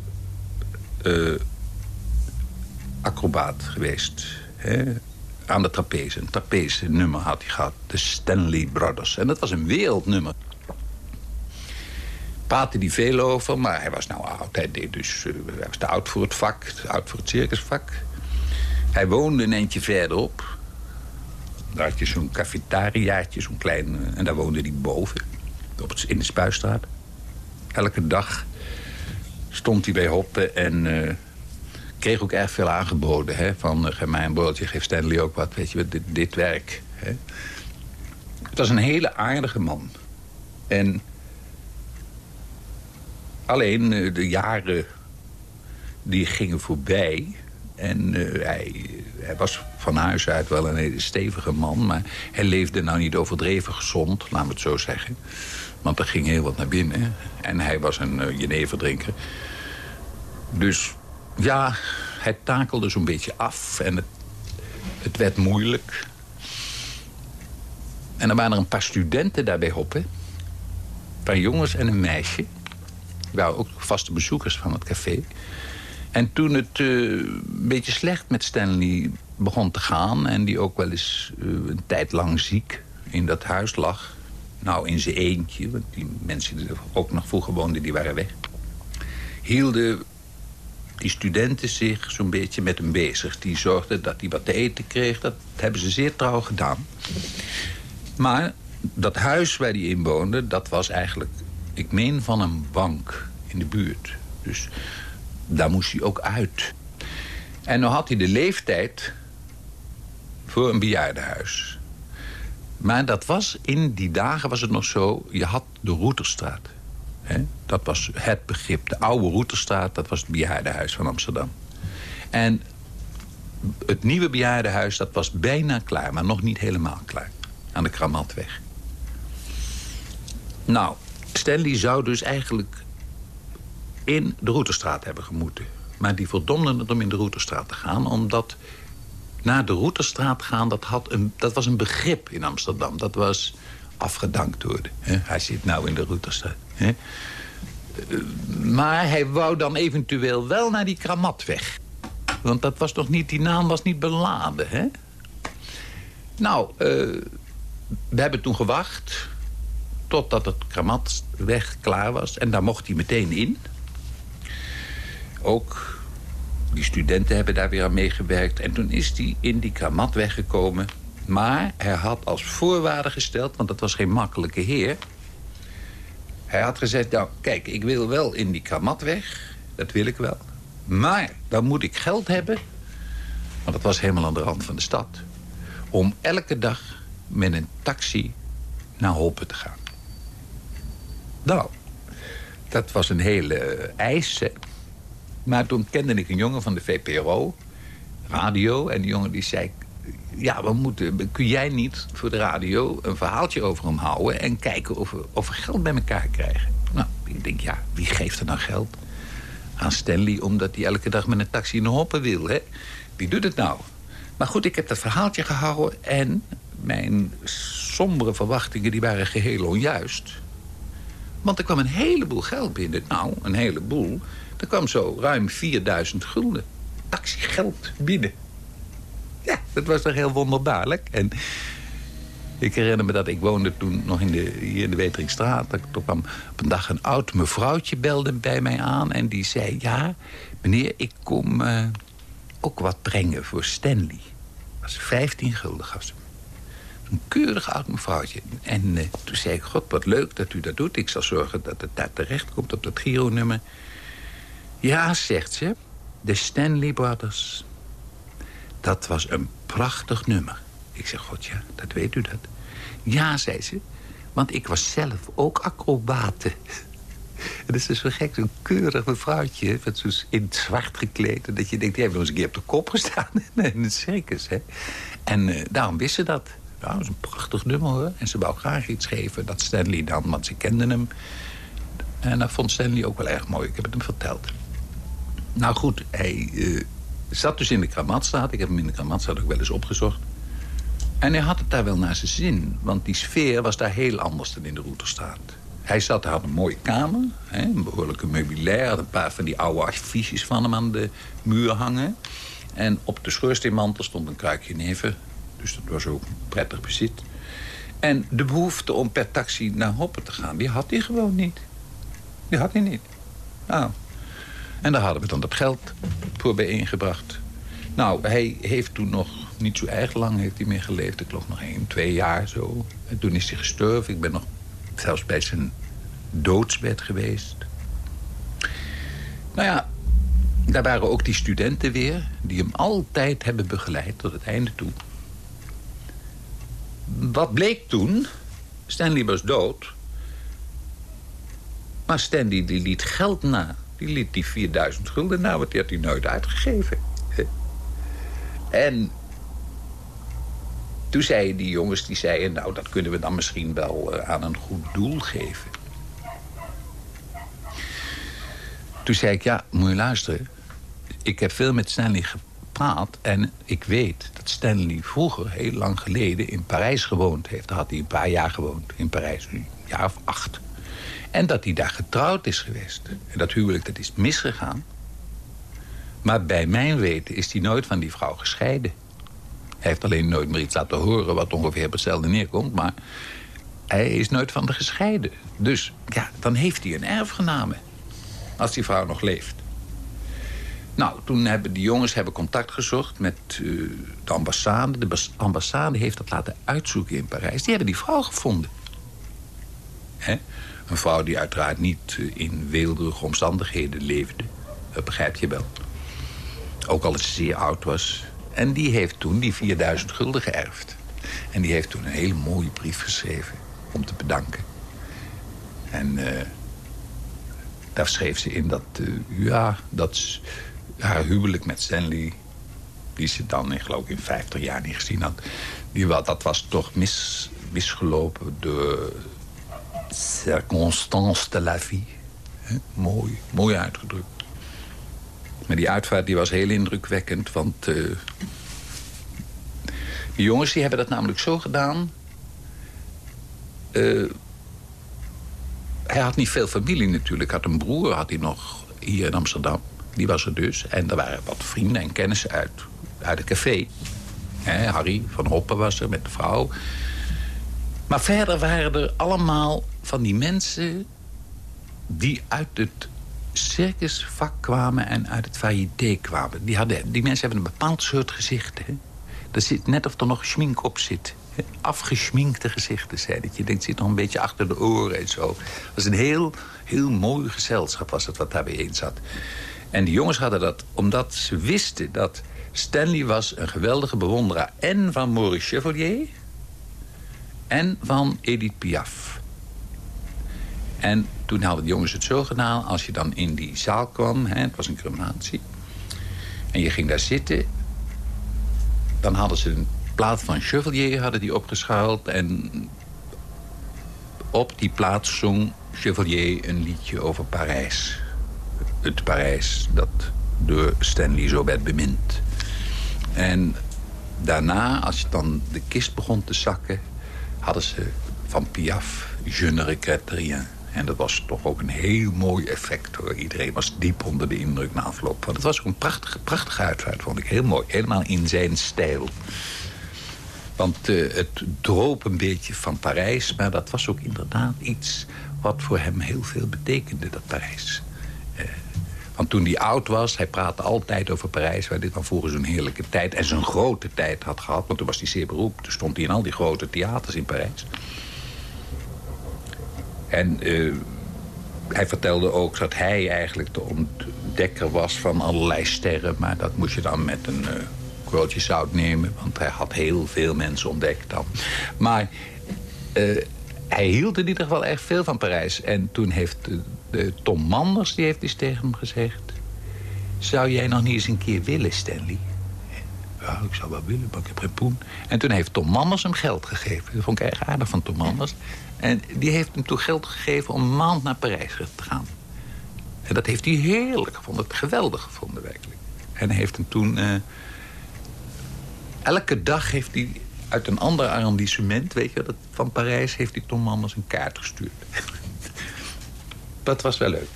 uh, acrobaat geweest. Hè? Aan de trapeze. Een trapeze nummer had hij gehad. De Stanley Brothers. En dat was een wereldnummer. Praatte die veel over, maar hij was nou oud. Hij, deed dus, uh, hij was te oud voor het vak, oud voor het circusvak. Hij woonde een eentje verderop. Daar had je zo'n cafetariaatje, zo'n klein... Eh, en daar woonde hij boven, op het, in de Spuistraat. Elke dag stond hij bij Hoppen en uh, kreeg ook erg veel aangeboden. Hè, van, uh, geef mij een broodje, geef Stanley ook wat, weet je, dit, dit werk. Hè. Het was een hele aardige man. En alleen de jaren die gingen voorbij... En uh, hij, hij, was van huis uit wel een hele stevige man... maar hij leefde nou niet overdreven gezond, laten we het zo zeggen. Want er ging heel wat naar binnen. En hij was een uh, jeneverdrinker. Dus ja, hij takelde zo'n beetje af. En het, het werd moeilijk. En er waren er een paar studenten daarbij hoppen. Een paar jongens en een meisje. Die waren ook vaste bezoekers van het café. En toen het uh, een beetje slecht met Stanley begon te gaan... en die ook wel eens uh, een tijd lang ziek in dat huis lag... nou, in zijn eentje, want die mensen die er ook nog vroeger woonden, die waren weg... hielden die studenten zich zo'n beetje met hem bezig. Die zorgden dat hij wat te eten kreeg. Dat hebben ze zeer trouw gedaan. Maar dat huis waar hij in woonde, dat was eigenlijk... ik meen van een bank in de buurt. Dus daar moest hij ook uit. En nu had hij de leeftijd voor een bejaardenhuis. Maar dat was in die dagen was het nog zo... je had de Routerstraat. Dat was het begrip. De oude Routerstraat, dat was het bejaardenhuis van Amsterdam. En het nieuwe bejaardenhuis, dat was bijna klaar... maar nog niet helemaal klaar. Aan de Kramatweg. Nou, Stanley zou dus eigenlijk in de Routerstraat hebben gemoeten. Maar die verdomden het om in de Routerstraat te gaan... omdat naar de Routerstraat gaan, dat, had een, dat was een begrip in Amsterdam. Dat was afgedankt worden. Hij zit nou in de Routerstraat. Hè? Eh, maar hij wou dan eventueel wel naar die Kramatweg. Want dat was nog niet, die naam was niet beladen. Hè? Nou, uh, we hebben toen gewacht totdat het Kramatweg klaar was. En daar mocht hij meteen in. Ook die studenten hebben daar weer aan meegewerkt. En toen is hij in die kramat weggekomen. Maar hij had als voorwaarde gesteld, want dat was geen makkelijke heer... hij had gezegd, nou kijk, ik wil wel in die kramat weg. Dat wil ik wel. Maar dan moet ik geld hebben... want dat was helemaal aan de rand van de stad... om elke dag met een taxi naar Holpen te gaan. Nou, dat was een hele eis. Maar toen kende ik een jongen van de VPRO, radio. En die jongen die zei... Ja, we moeten, kun jij niet voor de radio een verhaaltje over hem houden... en kijken of we, of we geld bij elkaar krijgen? Nou, ik denk, ja, wie geeft er dan geld? Aan Stanley, omdat hij elke dag met een taxi naar Hoppen wil, hè? Wie doet het nou? Maar goed, ik heb dat verhaaltje gehouden... en mijn sombere verwachtingen die waren geheel onjuist. Want er kwam een heleboel geld binnen. Nou, een heleboel. Er kwam zo ruim 4000 gulden. Taxigeld binnen. Ja, dat was toch heel wonderbaarlijk. En ik herinner me dat ik woonde toen nog in de, hier in de Weteringstraat. Toen kwam op een dag een oud mevrouwtje belde bij mij aan. En die zei, ja, meneer, ik kom uh, ook wat brengen voor Stanley. Dat was 15 gulden, gaf ze Een keurig oud mevrouwtje. En uh, toen zei ik, god, wat leuk dat u dat doet. Ik zal zorgen dat het daar terecht komt op dat Giro-nummer. Ja, zegt ze, de Stanley Brothers. Dat was een prachtig nummer. Ik zeg, god ja, dat weet u dat. Ja, zei ze, want ik was zelf ook acrobate. Dat is zo gek, zo'n keurig mevrouwtje... met zo in het zwart gekleed. dat je denkt, heeft nog eens een keer op de kop gestaan in het circus. Hè? En uh, daarom wist ze dat. Ja, dat is een prachtig nummer, hoor. En ze wou graag iets geven, dat Stanley dan, want ze kenden hem. En dat vond Stanley ook wel erg mooi. Ik heb het hem verteld. Nou goed, hij uh, zat dus in de Kramatstraat. Ik heb hem in de Kramatstraat ook wel eens opgezocht. En hij had het daar wel naar zijn zin. Want die sfeer was daar heel anders dan in de Routerstraat. Hij zat, hij had een mooie kamer. Hè, een behoorlijke meubilair. Had een paar van die oude affiches van hem aan de muur hangen. En op de schoorsteenmantel stond een kruikje neven. Dus dat was ook prettig bezit. En de behoefte om per taxi naar Hoppen te gaan, die had hij gewoon niet. Die had hij niet. Nou, en daar hadden we dan dat geld voor bijeengebracht. Nou, hij heeft toen nog niet zo erg lang heeft hij meer geleefd. Ik geloof nog één, twee jaar zo. En toen is hij gestorven. Ik ben nog zelfs bij zijn doodsbed geweest. Nou ja, daar waren ook die studenten weer... die hem altijd hebben begeleid tot het einde toe. Wat bleek toen? Stanley was dood. Maar Stanley die liet geld na die liet die 4000 gulden na, want die had hij nooit uitgegeven. En toen zeiden die jongens, die zeiden... nou, dat kunnen we dan misschien wel eh, aan een goed doel geven. Toen zei ik, ja, moet je luisteren. Ik heb veel met Stanley gepraat en ik weet dat Stanley vroeger, heel lang geleden... in Parijs gewoond heeft. Daar had hij een paar jaar gewoond in Parijs, een jaar of acht. En dat hij daar getrouwd is geweest. En dat huwelijk dat is misgegaan. Maar bij mijn weten is hij nooit van die vrouw gescheiden. Hij heeft alleen nooit meer iets laten horen wat ongeveer op hetzelfde neerkomt. Maar hij is nooit van de gescheiden. Dus ja, dan heeft hij een erfgename. Als die vrouw nog leeft. Nou, toen hebben die jongens hebben contact gezocht met uh, de ambassade. De ambassade heeft dat laten uitzoeken in Parijs. Die hebben die vrouw gevonden. Hè? Een vrouw die uiteraard niet uh, in weelderige omstandigheden leefde. Dat begrijp je wel. Ook al het zeer oud was. En die heeft toen die 4000 gulden geërfd. En die heeft toen een hele mooie brief geschreven om te bedanken. En uh, daar schreef ze in dat, uh, ja, dat haar huwelijk met Stanley... die ze dan, ik geloof in 50 jaar niet gezien had... Die, dat was toch mis, misgelopen door circonstance de la vie. Mooi, mooi uitgedrukt. Maar die uitvaart die was heel indrukwekkend, want... Uh, die jongens die hebben dat namelijk zo gedaan... Uh, hij had niet veel familie natuurlijk. Had een broer had hij nog hier in Amsterdam. Die was er dus. En er waren wat vrienden en kennissen uit, uit het café. He, Harry van Hoppen was er met de vrouw. Maar verder waren er allemaal van die mensen... die uit het circusvak kwamen en uit het variété kwamen. Die, hadden, die mensen hebben een bepaald soort gezicht. Hè? Dat zit net of er nog schmink op zit. Afgeschminkte gezichten, zei dat. Je denkt, zit nog een beetje achter de oren en zo. Het was een heel, heel mooi gezelschap was het wat daar bijeen zat. En die jongens hadden dat omdat ze wisten dat Stanley was een geweldige bewonderaar... en van Maurice Chevalier en van Edith Piaf. En toen hadden de jongens het zo gedaan... als je dan in die zaal kwam, hè, het was een crematie... en je ging daar zitten... dan hadden ze een plaat van Chevalier hadden die opgeschuild... en op die plaat zong Chevalier een liedje over Parijs. Het Parijs dat door Stanley zo werd bemind. En daarna, als dan de kist begon te zakken... hadden ze van Piaf, Je ne regrette rien. En dat was toch ook een heel mooi effect hoor. Iedereen was diep onder de indruk na afloop. Want het was ook een prachtige, prachtige uitvaart, vond ik. Heel mooi. Helemaal in zijn stijl. Want uh, het droop een beetje van Parijs. Maar dat was ook inderdaad iets wat voor hem heel veel betekende, dat Parijs. Uh, want toen hij oud was, hij praatte altijd over Parijs... waar dit dan vroeger zo'n heerlijke tijd en zo'n grote tijd had gehad. Want toen was hij zeer beroemd. Toen stond hij in al die grote theaters in Parijs. En uh, hij vertelde ook dat hij eigenlijk de ontdekker was van allerlei sterren. Maar dat moest je dan met een uh, zout nemen. Want hij had heel veel mensen ontdekt dan. Maar uh, hij hield in ieder geval echt veel van Parijs. En toen heeft de, Tom Manders die heeft eens tegen hem gezegd... zou jij nog niet eens een keer willen, Stanley? Ja, ik zou wel willen, maar ik heb geen poen. En toen heeft Tom Manders hem geld gegeven. Dat vond ik erg aardig van Tom Manders. En die heeft hem toen geld gegeven om een maand naar Parijs te gaan. En dat heeft hij heerlijk gevonden. Geweldig gevonden, werkelijk. En heeft hem toen... Uh, elke dag heeft hij uit een ander arrondissement... weet je, dat, van Parijs heeft hij Tom Manders een kaart gestuurd. dat was wel leuk.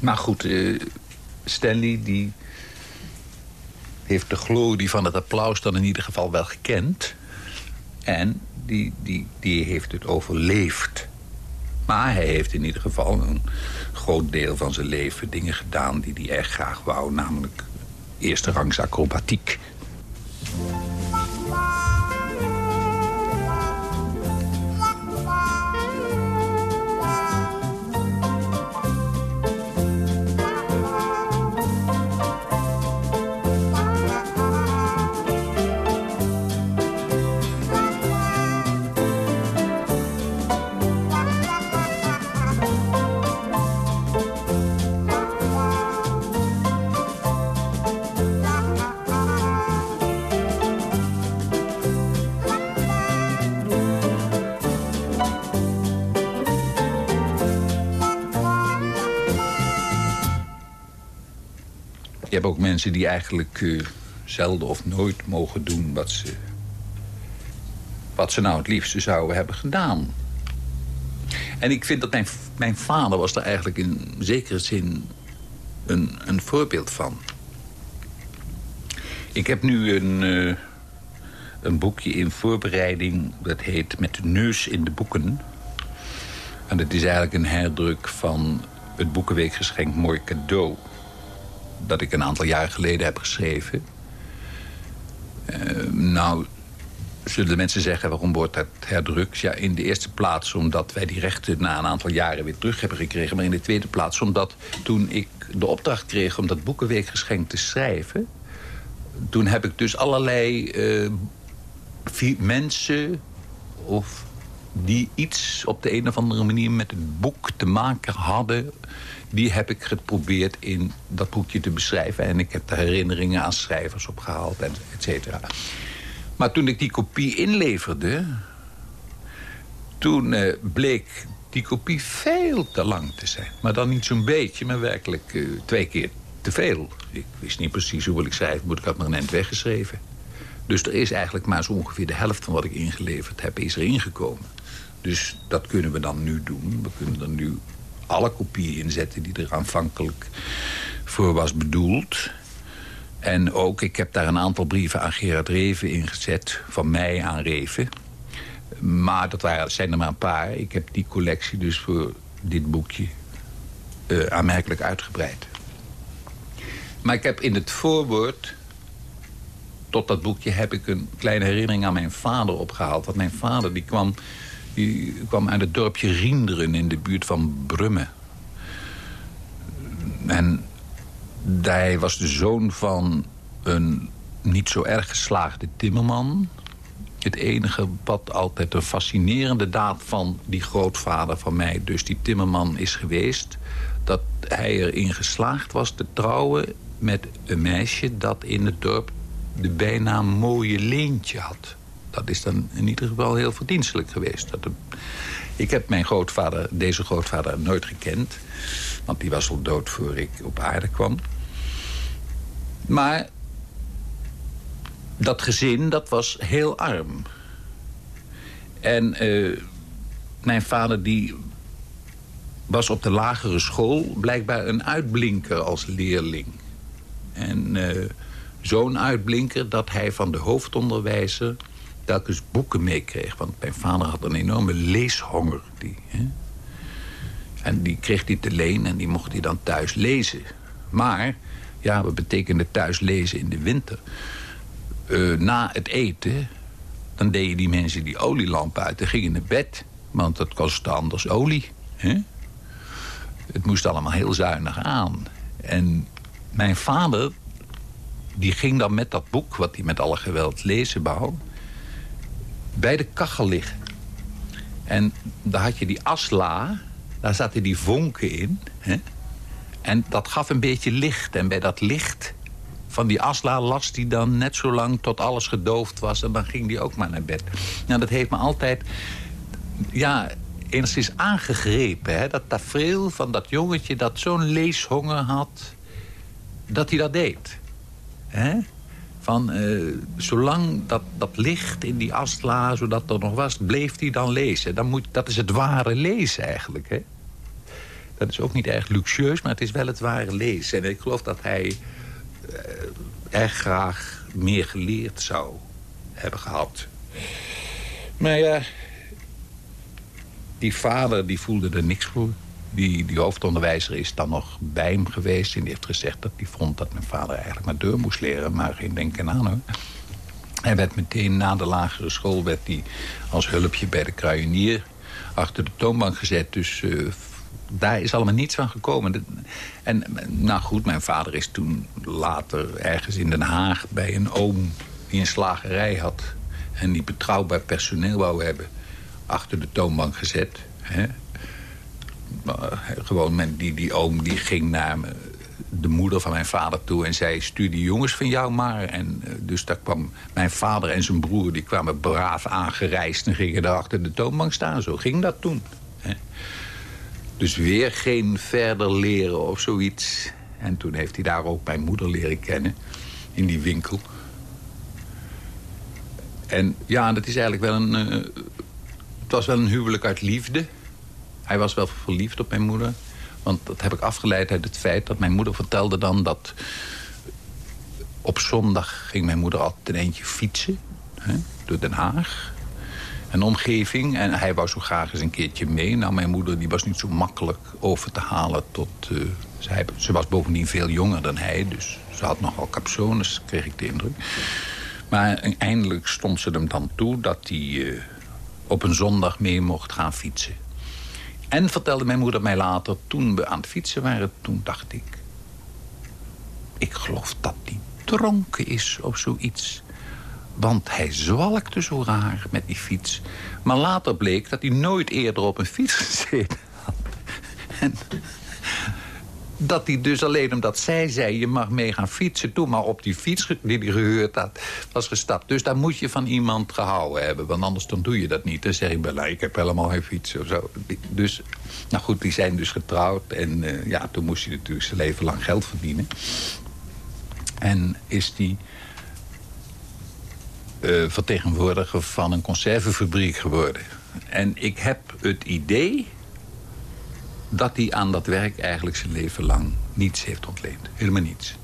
Maar goed, uh, Stanley die heeft de glorie van het applaus dan in ieder geval wel gekend. En die, die, die heeft het overleefd. Maar hij heeft in ieder geval een groot deel van zijn leven dingen gedaan... die hij erg graag wou, namelijk eerste rangs acrobatiek. Ook mensen die eigenlijk uh, zelden of nooit mogen doen wat ze, wat ze nou het liefste zouden hebben gedaan. En ik vind dat mijn, mijn vader was daar eigenlijk in zekere zin een, een voorbeeld van. Ik heb nu een, uh, een boekje in voorbereiding. Dat heet Met de neus in de boeken. En dat is eigenlijk een herdruk van het Boekenweekgeschenk Mooi Cadeau dat ik een aantal jaar geleden heb geschreven. nou, zullen de mensen zeggen, waarom wordt dat herdrukt? Ja, in de eerste plaats omdat wij die rechten na een aantal jaren weer terug hebben gekregen. Maar in de tweede plaats omdat toen ik de opdracht kreeg om dat boekenweekgeschenk te schrijven... toen heb ik dus allerlei uh, mensen of die iets op de een of andere manier met het boek te maken hadden... die heb ik geprobeerd in dat boekje te beschrijven. En ik heb de herinneringen aan schrijvers opgehaald, et cetera. Maar toen ik die kopie inleverde... toen uh, bleek die kopie veel te lang te zijn. Maar dan niet zo'n beetje, maar werkelijk uh, twee keer te veel. Ik wist niet precies hoe wil ik schrijven, moet ik had maar een weggeschreven. Dus er is eigenlijk maar zo ongeveer de helft van wat ik ingeleverd heb, is erin gekomen. Dus dat kunnen we dan nu doen. We kunnen er nu alle kopieën inzetten die er aanvankelijk voor was bedoeld. En ook, ik heb daar een aantal brieven aan Gerard Reven ingezet. Van mij aan Reven. Maar dat waren, zijn er maar een paar. Ik heb die collectie dus voor dit boekje uh, aanmerkelijk uitgebreid. Maar ik heb in het voorwoord tot dat boekje heb ik een kleine herinnering aan mijn vader opgehaald. Want mijn vader die kwam, die kwam uit het dorpje Rienderen in de buurt van Brummen. En hij was de zoon van een niet zo erg geslaagde timmerman. Het enige wat altijd een fascinerende daad van die grootvader van mij... dus die timmerman is geweest... dat hij erin geslaagd was te trouwen met een meisje... dat in het dorp de bijnaam Mooie Leentje had. Dat is dan in ieder geval heel verdienstelijk geweest. Dat Ik heb mijn grootvader, deze grootvader nooit gekend. Want die was al dood voor ik op aarde kwam. Maar dat gezin, dat was heel arm. En uh, mijn vader die was op de lagere school blijkbaar een uitblinker als leerling. En uh, zo'n uitblinker dat hij van de hoofdonderwijzer telkens boeken meekreeg. Want mijn vader had een enorme leeshonger. Die, hè? En die kreeg hij te leen en die mocht hij dan thuis lezen. Maar, ja, wat betekende thuis lezen in de winter? Uh, na het eten, dan deden die mensen die olielamp uit en gingen naar bed. Want dat kostte anders olie. Hè? Het moest allemaal heel zuinig aan. En mijn vader die ging dan met dat boek, wat hij met alle geweld lezen wou... bij de kachel liggen. En daar had je die asla, daar zaten die vonken in. Hè? En dat gaf een beetje licht. En bij dat licht van die asla las hij dan net zo lang tot alles gedoofd was. En dan ging hij ook maar naar bed. Nou, dat heeft me altijd... Ja, enigszins aangegrepen. Hè? Dat tafereel van dat jongetje dat zo'n leeshonger had... dat hij dat deed. Hè? Van, uh, zolang dat, dat licht in die asla, zodat er nog was, bleef hij dan lezen. Dan moet, dat is het ware lezen eigenlijk. Hè? Dat is ook niet erg luxueus, maar het is wel het ware lezen. En ik geloof dat hij uh, erg graag meer geleerd zou hebben gehad. Maar ja, die vader die voelde er niks voor die, die hoofdonderwijzer is dan nog bij hem geweest. En die heeft gezegd dat hij vond dat mijn vader eigenlijk maar deur moest leren. Maar geen denken aan hoor. Hij werd meteen na de lagere school werd hij als hulpje bij de kruienier achter de toonbank gezet. Dus uh, daar is allemaal niets van gekomen. En nou goed, mijn vader is toen later ergens in Den Haag... bij een oom die een slagerij had... en die betrouwbaar personeel wou hebben... achter de toonbank gezet. Hè? Gewoon men, die, die oom die ging naar de moeder van mijn vader toe en zei... stuur die jongens van jou maar. En uh, dus daar kwam mijn vader en zijn broer... die kwamen braaf aangereisd en gingen daar achter de toonbank staan. Zo ging dat toen. Hè. Dus weer geen verder leren of zoiets. En toen heeft hij daar ook mijn moeder leren kennen. In die winkel. En ja, dat is eigenlijk wel een... Het was wel een huwelijk uit liefde. Hij was wel verliefd op mijn moeder. Want dat heb ik afgeleid uit het feit dat mijn moeder vertelde dan dat... op zondag ging mijn moeder altijd een eentje fietsen. Hè, door Den Haag. Een omgeving. En hij wou zo graag eens een keertje mee. Nou, mijn moeder die was niet zo makkelijk over te halen tot, uh, Zij, ze was bovendien veel jonger dan hij, dus ze had nogal capsones, kreeg ik de indruk. Maar eindelijk stond ze hem dan toe dat hij eh, op een zondag mee mocht gaan fietsen. En vertelde mijn moeder mij later, toen we aan het fietsen waren... toen dacht ik, ik geloof dat hij dronken is of zoiets. Want hij zwalkte zo raar met die fiets. Maar later bleek dat hij nooit eerder op een fiets gezeten had. En dat hij dus alleen omdat zij zei... je mag mee gaan fietsen, toen maar op die fiets die hij gehuurd had... was gestapt. Dus daar moet je van iemand gehouden hebben. Want anders dan doe je dat niet. Dan zeg nou, ik heb helemaal geen fiets of zo. Dus, nou goed, die zijn dus getrouwd. En uh, ja, toen moest hij natuurlijk zijn leven lang geld verdienen. En is die uh, vertegenwoordiger van een conservenfabriek geworden. En ik heb het idee dat hij aan dat werk eigenlijk zijn leven lang niets heeft ontleend. Helemaal niets.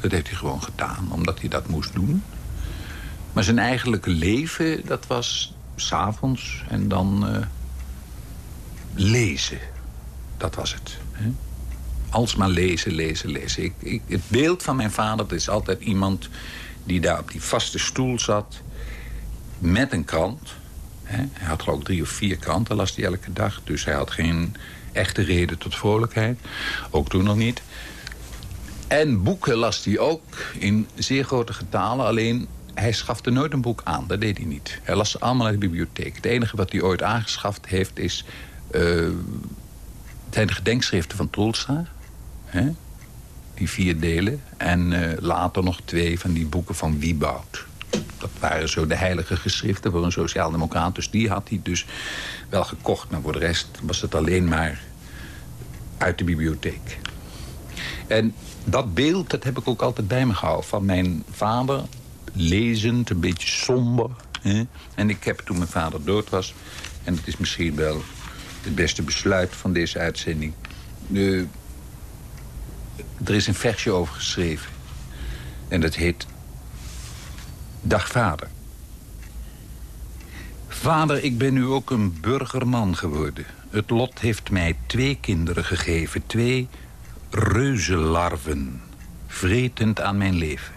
Dat heeft hij gewoon gedaan, omdat hij dat moest doen. Maar zijn eigenlijke leven, dat was s'avonds en dan uh, lezen. Dat was het. Hè? Alsmaar lezen, lezen, lezen. Ik, ik, het beeld van mijn vader, dat is altijd iemand die daar op die vaste stoel zat... met een krant. Hij had geloof ik drie of vier kranten, las elke dag. Dus hij had geen echte reden tot vrolijkheid. Ook toen nog niet. En boeken las hij ook in zeer grote getalen. Alleen hij schafte nooit een boek aan. Dat deed hij niet. Hij las ze allemaal uit de bibliotheek. Het enige wat hij ooit aangeschaft heeft is... Uh, zijn de gedenkschriften van Tolstra. Hè? Die vier delen. En uh, later nog twee van die boeken van Wieboud. Dat waren zo de heilige geschriften voor een sociaaldemocraat. Dus die had hij dus wel gekocht. Maar voor de rest was het alleen maar uit de bibliotheek. En dat beeld, dat heb ik ook altijd bij me gehouden. Van mijn vader, lezend, een beetje somber. Hè? En ik heb toen mijn vader dood was... en het is misschien wel het beste besluit van deze uitzending... Er is een versje over geschreven. En dat heet... Dag vader. Vader, ik ben nu ook een burgerman geworden. Het lot heeft mij twee kinderen gegeven. Twee reuzenlarven. Vretend aan mijn leven.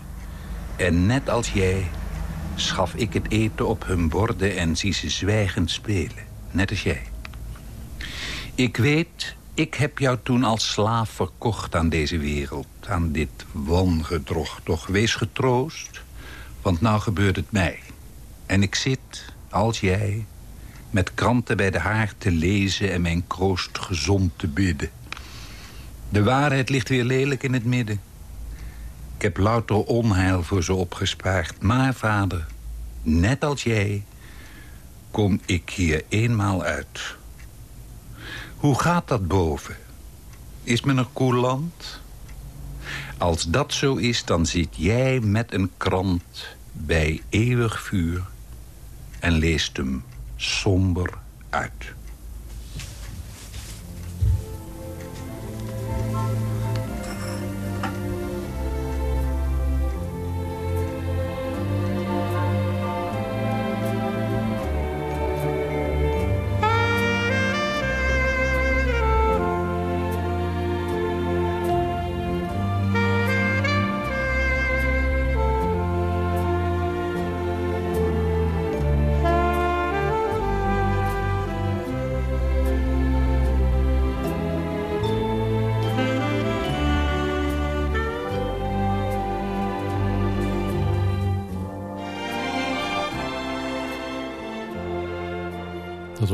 En net als jij schaf ik het eten op hun borden en zie ze zwijgend spelen. Net als jij. Ik weet, ik heb jou toen als slaaf verkocht aan deze wereld. Aan dit wongedrocht. Toch wees getroost, want nou gebeurt het mij. En ik zit, als jij, met kranten bij de haard te lezen en mijn kroost gezond te bidden. De waarheid ligt weer lelijk in het midden. Ik heb louter onheil voor ze opgespaard. Maar vader, net als jij, kom ik hier eenmaal uit. Hoe gaat dat boven? Is men een coulant? Als dat zo is, dan zit jij met een krant bij eeuwig vuur... en leest hem somber uit.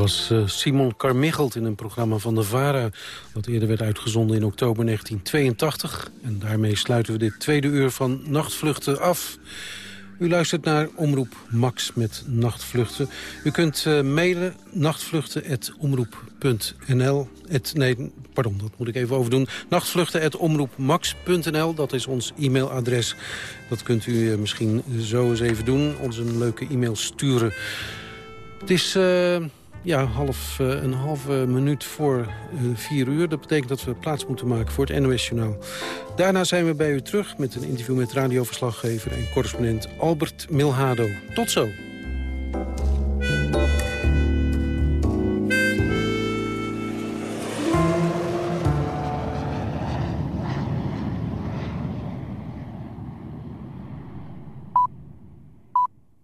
Eh, Simon Carmichelt in een programma van de VARA... dat eerder werd uitgezonden in oktober 1982. En daarmee sluiten we dit tweede uur van Nachtvluchten af. U luistert naar Omroep Max met Nachtvluchten. U kunt uh, mailen nachtvluchten.omroep.nl. Nee, pardon, dat moet ik even overdoen. Nachtvluchten.omroepmax.nl, dat is ons e-mailadres. Dat kunt u uh, misschien zo eens even doen, ons een leuke e-mail sturen. Het is... ja, half, uh, een halve minuut voor uh, vier uur. Dat betekent dat we plaats moeten maken voor het NOS-journaal. Daarna zijn we bij u terug met een interview met radioverslaggever... en correspondent Albert Milhado. Tot zo.